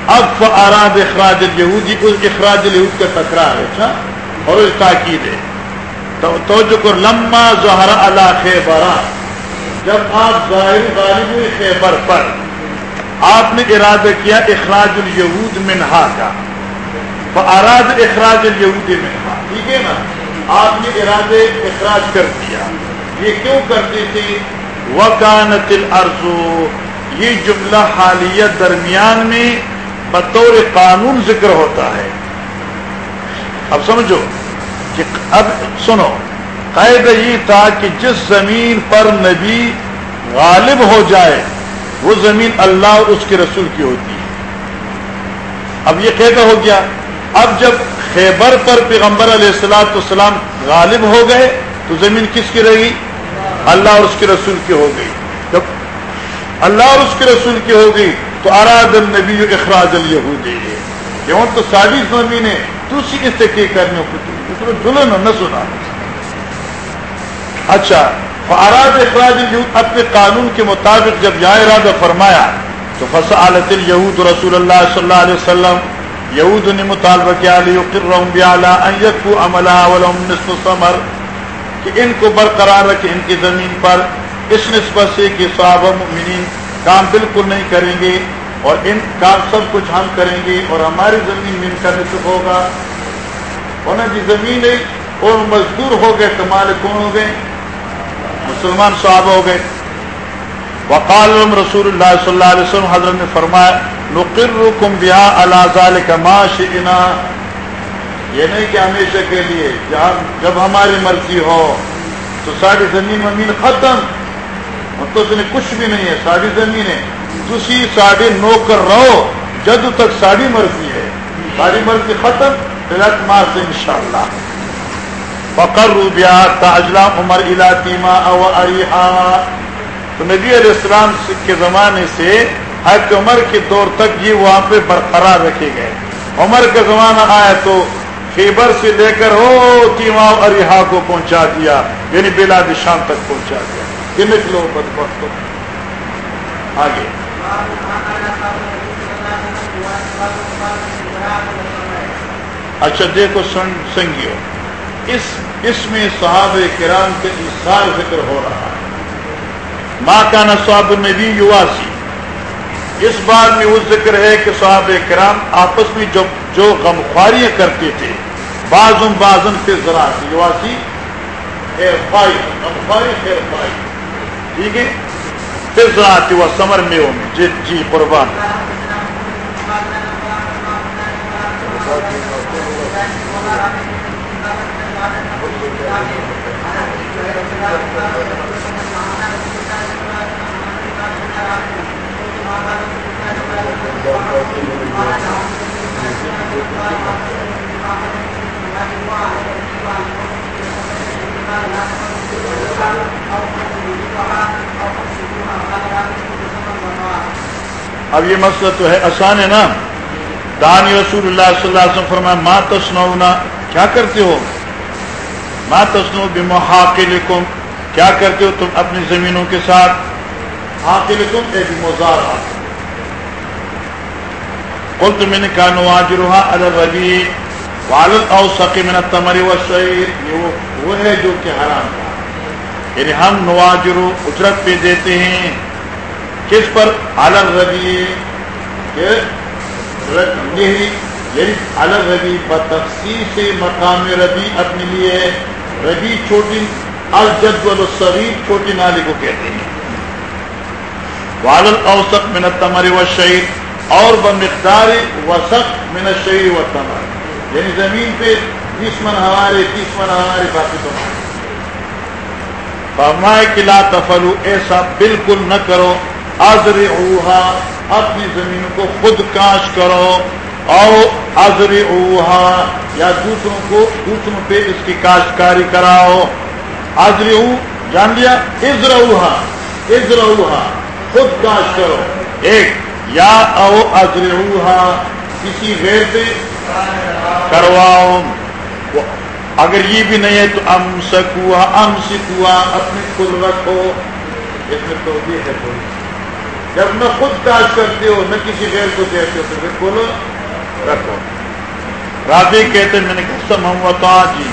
اب اراد اخراج یہودی اس اخراج الہود کا تکرار ہے اچھا؟ اور اس تاکید ہے۔ تو جو کر، لما ظہر اللہ خیبرا جب آپ ظاہر غالب خیبر پر، آپ نے ارادہ کیا اخراج الہود منہا کا۔ اراد اخراج الہود منہا۔ ٹھیک ہے نا؟ آپ نے ارادے اخراج کر دیا۔ یہ کیوں کرتی تھی وکانت الارض، یہ جملہ حالیہ درمیان میں بطور قانون ذکر ہوتا ہے۔ اب سمجھو کہ اب سنو قید یہ تھا کہ جس زمین پر نبی غالب ہو جائے، وہ زمین اللہ اور اس کے رسول کی ہوتی ہے۔ اب یہ قید ہو گیا۔ اب جب خیبر پر پیغمبر علیہ السلاۃ السلام غالب ہو گئے، تو زمین کس کی رہی؟ اللہ اور اس کے رسول کی ہو گئی۔ جب اللہ اور اس کے رسول کی ہو گئی تو اراد النبی اخراج الہودی کیوں تو ساری زمین ہے۔ تو اسی اس سے کی کرنے کو دلہن نہ سنا۔ اچھا اراد اخراج الہود اپنے قانون کے مطابق جب یا ارادہ فرمایا، تو فصالت الہود رسول اللہ صلی اللہ علیہ وسلم، یہود نے مطالبہ کیا ثمر، کہ ان کو برقرار رکھے ان کی زمین پر۔ اس نسبت سے کہ صحابہ مؤمنین کام بالکل نہیں کریں گے اور ان کام سب کچھ ہم کریں گے اور ہماری زمین من کا نصف ہوگا۔ جی زمین ہے اور مزدور ہو گئے، کمال کون ہو گئے؟ مسلمان صحابہ ہو گئے۔ وقال رسول اللہ صلی اللہ علیہ وسلم، حضرت نے فرمایا، نقرکم بیا اللہ ذالک ما شئنا۔ یہ نہیں کہ ہمیشہ کے لیے جب ہماری مرضی ہو تو ساری زمین ومین ختم۔ تو اس نے کچھ بھی نہیں ہے ساری زمین ہے۔ تھی ساڑھی نوکر رہو جد تک ساری مرضی ہے۔ ساری مرضی ختم تلت مار سے انشاءاللہ۔ فقر روبیا تاجلا عمر الاتیما او اریحا۔ تو نبی علیہ السلام کے زمانے سے حضرت عمر کے دور تک یہ وہاں پہ برقرار رکھے گئے۔ عمر کا زمانہ آیا تو خیبر سے لے کر ہو تیما اور رہا کو پہنچا دیا یعنی بلاد شام تک پہنچا دیا۔ کہ نکلو بد بخت آگے۔ اچھا دیکھو سن سنگیو اس اس میں صحابہ کرام کے اثار ذکر ہو رہا ہے۔ ماں کا نصاب نبی یواسی۔ اس بات میں وہ ذکر ہے کہ صحابہ کرام آپس میں جو جو غمخواریاں کرتے تھے بازم بازن سے ذرا یواسی، خیر خواہ غمخواری، خیر خواہ ٹھیک ہے پھر ذرا وہ سمر میں جی جی قربان. Thank you. اب یہ مسئلہ تو ہے آسان ہے نا؟ دان رسول اللہ صلی اللہ علیہ وسلم فرمایا، ما تسنونا کیا کرتے ہو؟ ما تسنو بمحاقلکم، کیا کرتے ہو تم اپنی زمینوں کے ساتھ؟ حاقلکم، اے بمزارہ قلت من کان واجرها على الربيع وعلى الاوسق من التمر والشعير یہ وہ ہے جو کہ حرام تھا یعنی ہم نواجر اجرت پہ دیتے ہیں۔ کس پر؟ على الربيع کہ یعنی على الربيع بتخصیص مقام ربی اپنے لیے ربی چھوٹی الجدول الصغیر چھوٹی نالی کو کہتے ہیں۔ وعلى الاوسق من التمر والشعير اور بمقدار وسط من شعر و تمر یعنی زمین پہ بیس من ہمارے تیس من ہمارے باقی تو فرمائے کہ لا تفلو ایسا بالکل نہ کرو ازر اوہا اپنی زمین کو خود کاش کرو، او ازر اوہا یا دوسروں کو دوسروں پہ اس کی کاشتکاری کراؤ۔ ازر جان لیا؟ ازر اوہا ازر اوہا خود کاش کرو۔ ایک، یا او ازروہا کسی غیر سے کرواؤ اگر یہ بھی نہیں ہے تو ام سکوا ام سکوا اپنے خود رکھو۔ اس میں تو بھی ہے کوئی۔ جب نہ خود کاج کرتے ہو، نہ کسی غیر کو دیتے ہو، تو پھر بولو رکھو۔ رابی کہتے میں نے قسم ہوں جی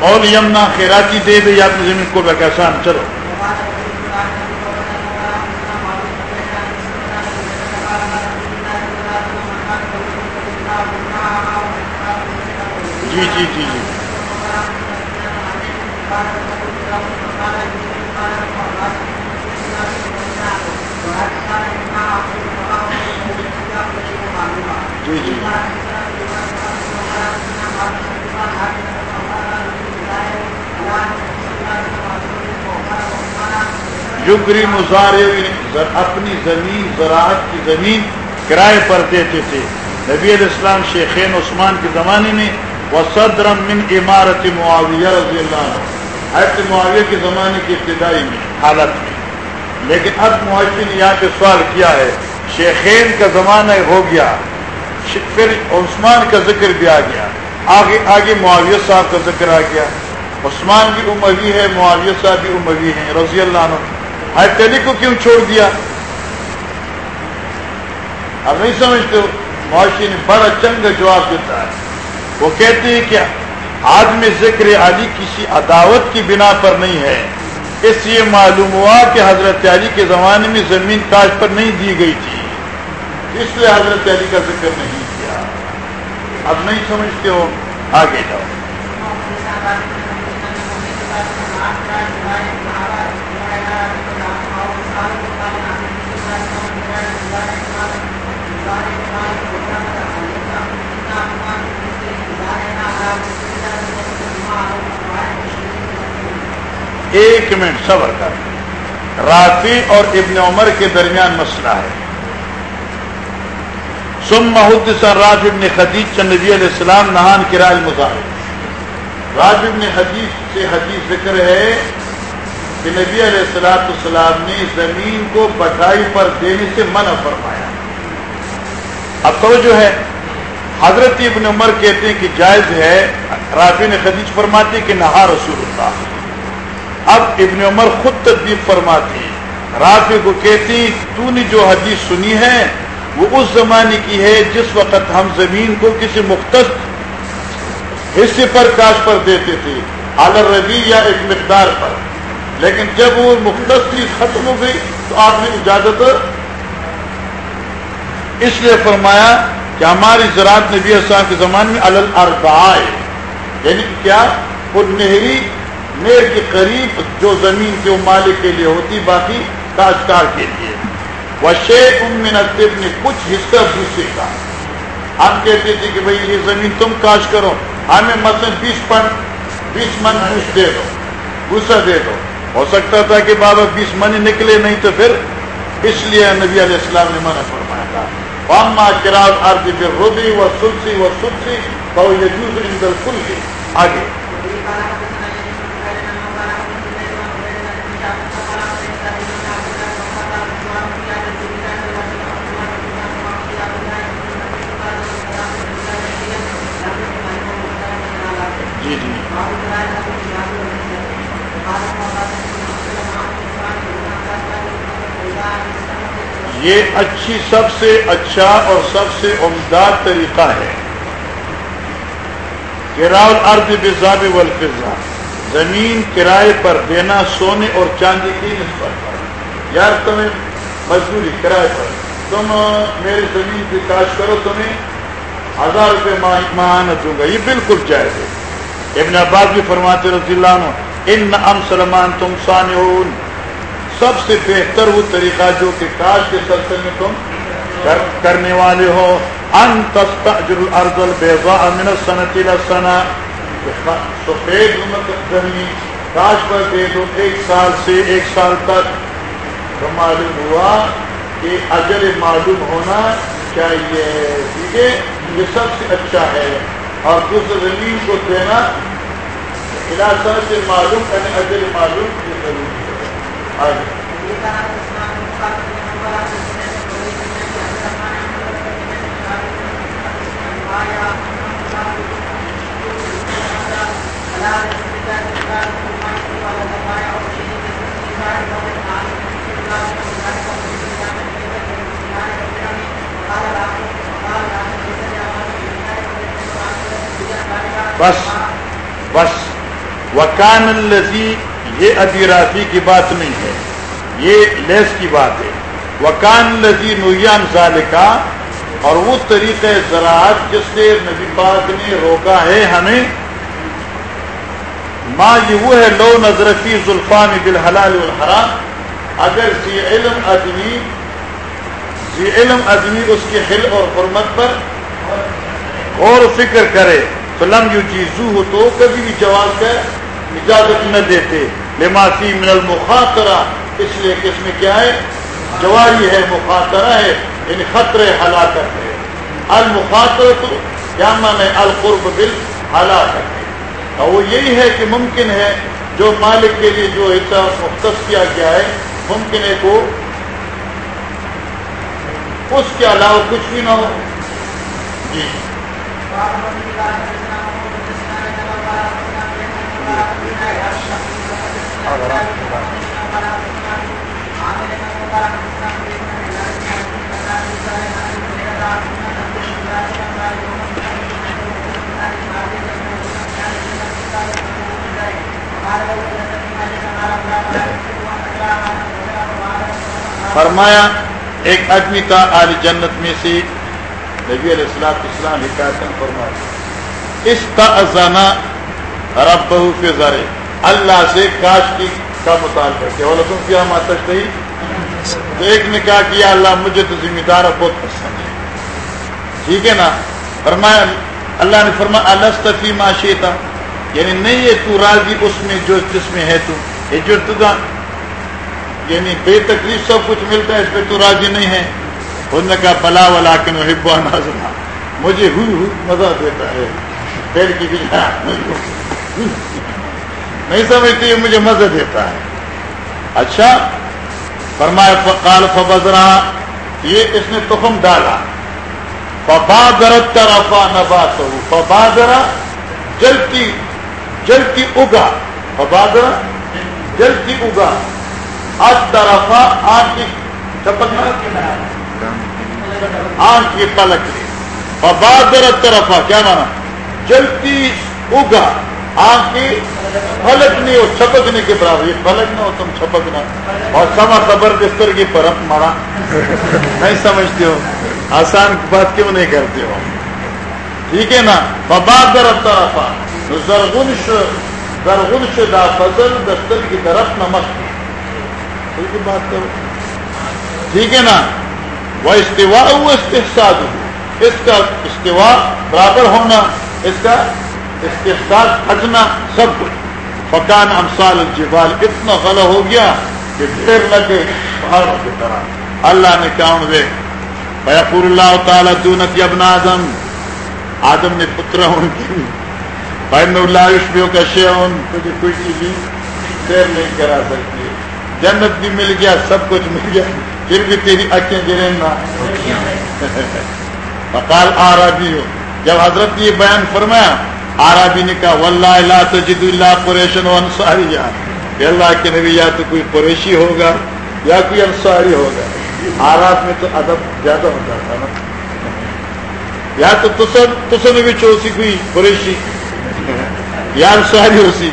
اور یمنا خیراتی دے دے یا تو زمین کو رکھا چلو۔ جی جی جی جی۔ جی جی۔ جگری مظاہرے اپنی زمین، زراعت کی زمین کرائے پر دیتے تھے۔ نبی علیہ السلام شیخین عثمان کے زمانے میں وہ صدر من عمارت معاویہ رضی اللہ عنہ۔ حضرت معاویہ کے زمانے کی ابتدائی میں، حالت میں۔ لیکن اب معاشی نے یہاں پہ سوال کیا ہے، شیخین کا زمانہ ہو گیا، پھر عثمان کا ذکر بھی آ گیا۔ آگے آگے معاویہ صاحب کا ذکر آ گیا۔ عثمان بھی اموی ہے، معاویہ صاحب بھی اموی ہیں، رضی اللہ عنہ۔ حضرت علی کو کیوں چھوڑ دیا؟ اب نہیں سمجھتے ہو معاشی نے بڑا چنگ جواب دیتا ہے۔ وہ کہتے ہیں کہ آدمی ذکر علی کسی عداوت کی بنا پر نہیں ہے۔ اس لیے معلوم ہوا کہ حضرت علی کے زمانے میں زمین کاج پر نہیں دی گئی تھی۔ اس لیے حضرت علی کا ذکر نہیں کیا۔ اب نہیں سمجھتے ہو، آگے جاؤ۔ ایک منٹ صبر کر۔ رافی اور ابن عمر کے درمیان مسئلہ ہے۔ سم محد سر راج ابن خدیج نبی علیہ السلام نہان کرائے مظاہر راج ابن حدیث سے حدیث ذکر ہے کہ نبی علیہ السلاۃ السلام نے زمین کو بٹائی پر دینے سے منع فرمایا۔ اب تو جو ہے، حضرت ابن عمر کہتے ہیں کہ جائز ہے رافی نے خدیج فرماتے کہ نہا رسول اللہ۔ اب ابن عمر خود تدبیر فرماتی رافع کو کہتی تو نے جو حدیث سنی ہے، وہ اس زمانے کی ہے جس وقت ہم زمین کو کسی مختص حصے پر کاش پر دیتے تھے عالر ربی یا ایک مقدار پر۔ لیکن جب وہ مختص چیز ختم ہو گئی، تو آپ نے اجازت اس لیے فرمایا کہ ہماری زراعت نبی صاحب کے زمانے میں الربائے یعنی کیا؟ وہ نہری میر کے قریب جو زمین کے مالک کے لیے ہوتی باقی کاشتکار کے لیے۔ وہ شیخ امنب نے کچھ حصہ دوسرے کا۔ ہم کہتے تھے کہ بھائی یہ زمین تم کاش کرو، ہمیں مثلا بیس پن، بیس من گوش دے دو گسا دے دو۔ ہو سکتا تھا کہ بابا بیس من نکلے، نہیں تو پھر اس لیے نبی علیہ السلام نے منع فرمایا تھا۔ واما کراز ارد روبی و سلسی و سلسی بہو یہ دوسری کل آگے۔ جی، جی۔ یہ اچھی سب سے اچھا اور سب سے عمدہ طریقہ ہے کراؤ ارد بزاب والفضا زمین کرائے پر دینا، سونے اور چاندی کی نسبت پر۔ یار، تمہیں مزدوری کرائے پر۔ تم میری زمین کی کاش کرو، تمہیں ہزار روپے ماہانہ دوں گا۔ یہ بالکل جائز ہے۔ ابن عباس بھی فرماتے رضی اللہ عنہ، ان ام سلمان تم سانحون سب سے بہتر وہ طریقہ جو کہ کاش کے سلسلے میں تم کرنے والے ہو۔ ان تستاجر الارض البیضاء من السنة الى السنة سفید زمین کاش پر دے دو، ایک سال سے ایک سال تک۔ تو معلوم ہوا کہ اجل معلوم ہونا چاہیے، ٹھیک ہے؟ یہ سب سے اچھا ہے۔ اور اس زمین کو دینا سے معلوم کرنے اجل معلوم کی ضرورت ہے۔ آگے بس بس وکان الزی یہ ابھی رافی کی بات نہیں ہے، یہ لیس کی بات ہے۔ وکان الزی نویان ذالکا، اور وہ طریقہ زراعت جس سے نبی پاک نے روکا ہے ہمیں۔ ماں یہ وہ ہے، لو نظرفی ذوالفام بالحلال والحرام۔ اگر سی علم آدمی سی علم آدمی اس کے حل اور حرمت پر غور و فکر کرے، فلم یو چیزو ہو تو کبھی بھی جواز کا اجازت نہ دیتے۔ لماسی من المخاطرہ۔ اس لیے کہ اس میں کیا ہے؟ جواری ہے، مخاطرہ ہے یعنی خطرے ہلاکت ہے المخاطر تو کیا مان ہے؟ القرب بل ہلاکت ہے اور وہ یہی ہے کہ ممکن ہے جو مالک کے لیے جو حصہ مختص کیا گیا ہے، ممکن ہے کو اس کے علاوہ کچھ بھی نہ ہو۔ جی۔ فرمایا، ایک آدمی تھا آج جنت میں سے نبی علیہ السلام اسلام حکایت فرمایا۔ اس کا ازانا رب بہو فضارے اللہ سے کاش کی کا مطالبہ کیا بولا تم کیا ماتا تو ایک نے کہا کہ اللہ مجھے تو ذمہ دار بہت پسند ہے۔ ٹھیک ہے نا؟ فرمایا، اللہ نے فرمایا اللہ تفی معاشی تھا یعنی نہیں ہے تو راضی اس میں جو جس میں ہے تو۔ یہ جو تدا یعنی بے تکلیف سب کچھ ملتا ہے، اس پہ تو راضی نہیں ہے۔ انہوں نے کہا، بلا ولا کن ہبا نازنا مجھے ہوئی ہوئی مزہ دیتا ہے۔ پیڑ کی بجا نہیں سمجھتی مجھے مزہ دیتا ہے۔ اچھا فرمایا، فقال فبزرا یہ اس نے تخم ڈالا۔ فبادرت طرفا نبات فبادرا، جلتی جلتی اگا۔ فبادرا، جلتی اگا۔ آج طرفا، آنکھ کی چپکنا آنکھ کی پلک لی فبادرت طرفا، کیا مانا؟ جلتی اگا۔ آنکھ کی پھلک نہیں ہو چھپکنے کے برابر، یہ پھلک نہ ہو تم چھپکنا۔ اور سما خبر بستر کی پرپ مارا۔ نہیں سمجھتے ہو؟ آسان بات کیوں نہیں کرتے ہو؟ ٹھیک ہے نا؟ ببادر طرف زرغنش زرغنش دا فضل دستر کی طرف نمک۔ کی بات کرو ٹھیک ہے نا؟ وہ استوا وہ استحصاد۔ اس کا استوا برابر ہونا، اس کا استحصال ہٹنا سب کچھ۔ فکان امسال الجبال۔ اتنا غلط ہو گیا کہ ڈھیر لگے پہاڑوں کی طرح۔ اللہ نے کیا دے بیقور اللہ تعالیٰ دونت ابن آدم۔ آدم نے پتر ان کی۔ بین اللہ عشبیوں کا شیون تجھے کوئی چیز سیر نہیں کرا سکتی۔ جنت بھی مل گیا سب کچھ مل گیا۔ پھر بھی تیری اکیں گرے نہ بقال آ رہا بھی ہو جب حضرت یہ بیان فرمایا آرابی نے کہا واللہ لا تجد اللہ قریشن و انصاری یا اللہ کے نبی یا تو کوئی قریشی ہوگا یا کوئی انصاری ہوگا۔ آراب میں تو ادب زیادہ ہوتا تھا نا۔ یا تو تسن تسن بھی چوسی کوئی قریشی، یا انصاری ہوسی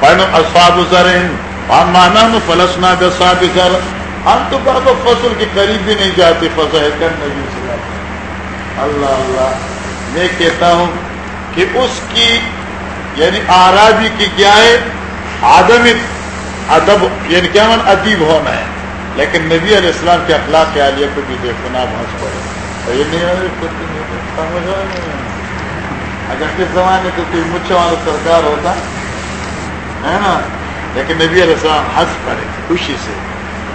پڑھو اصحاب زرین، ہم مانا نو فلسنا بصاب زر۔ ہم تو بابا فصل کے قریب بھی نہیں جاتے فصل کر نبی صلی اللہ اللہ اللہ، میں کہتا ہوں کہ اس کی یعنی آرابی کی کیا ہے؟ آدم ادب یعنی کیا من ادیب ہونا ہے؟ لیکن نبی علیہ السلام کے اخلاق کے عالیہ کو بھی دیکھو نا بھنس پڑے یہ نہیں اگر کس زمانے تو کوئی مچھ والا سرکار ہوتا، ہے نا؟ لیکن نبی علیہ السلام ہنس پڑے، خوشی سے۔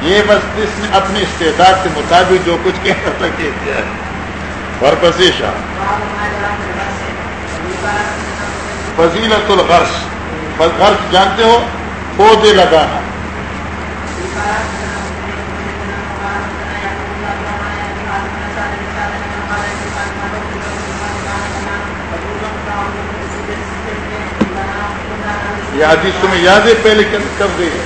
یہ بس اس نے اپنی استعداد کے مطابق جو کچھ کہنا تھا، کہہ دیا ہے۔ اور پسیشا فضیلت الغرس غرض جانتے ہو؟ پودے لگانا۔ یہ حدیث تمہیں یاد ہے پہلے کب گئی ہے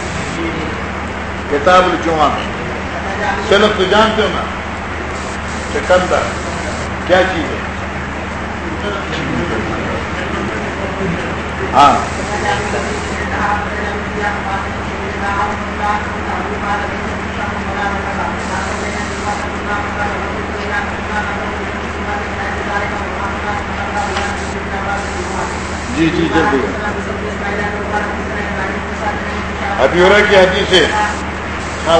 کتاب الجمعہ۔ میں چلو تو جانتے ہو نا؟ چکندر۔ کیا چیز ہے؟ ہاں جی جی جلدی۔ ابھی ہو رہا ہے کہ حدیث ہے۔ ہاں،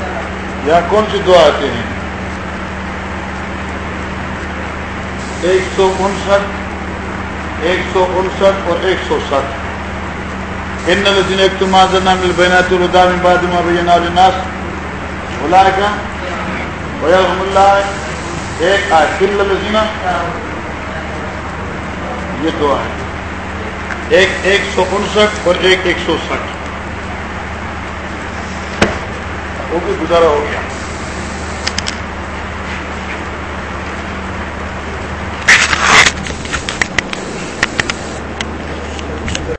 ہاں یہاں کون سی دعا آتے ہیں ایک سو انسٹھ ایک سو انسٹھ اور ایک سو سٹھ ان الذين يكتمون ما انزلنا من البينات والهدى من بعد ما بيناه للناس اولئك ويرحم الله ایک آیت کل الذين یہ دعا ہے ایک ایک سو انسٹھ اور ایک ایک سو سٹھ وہ بھی گزارا ہو گیا۔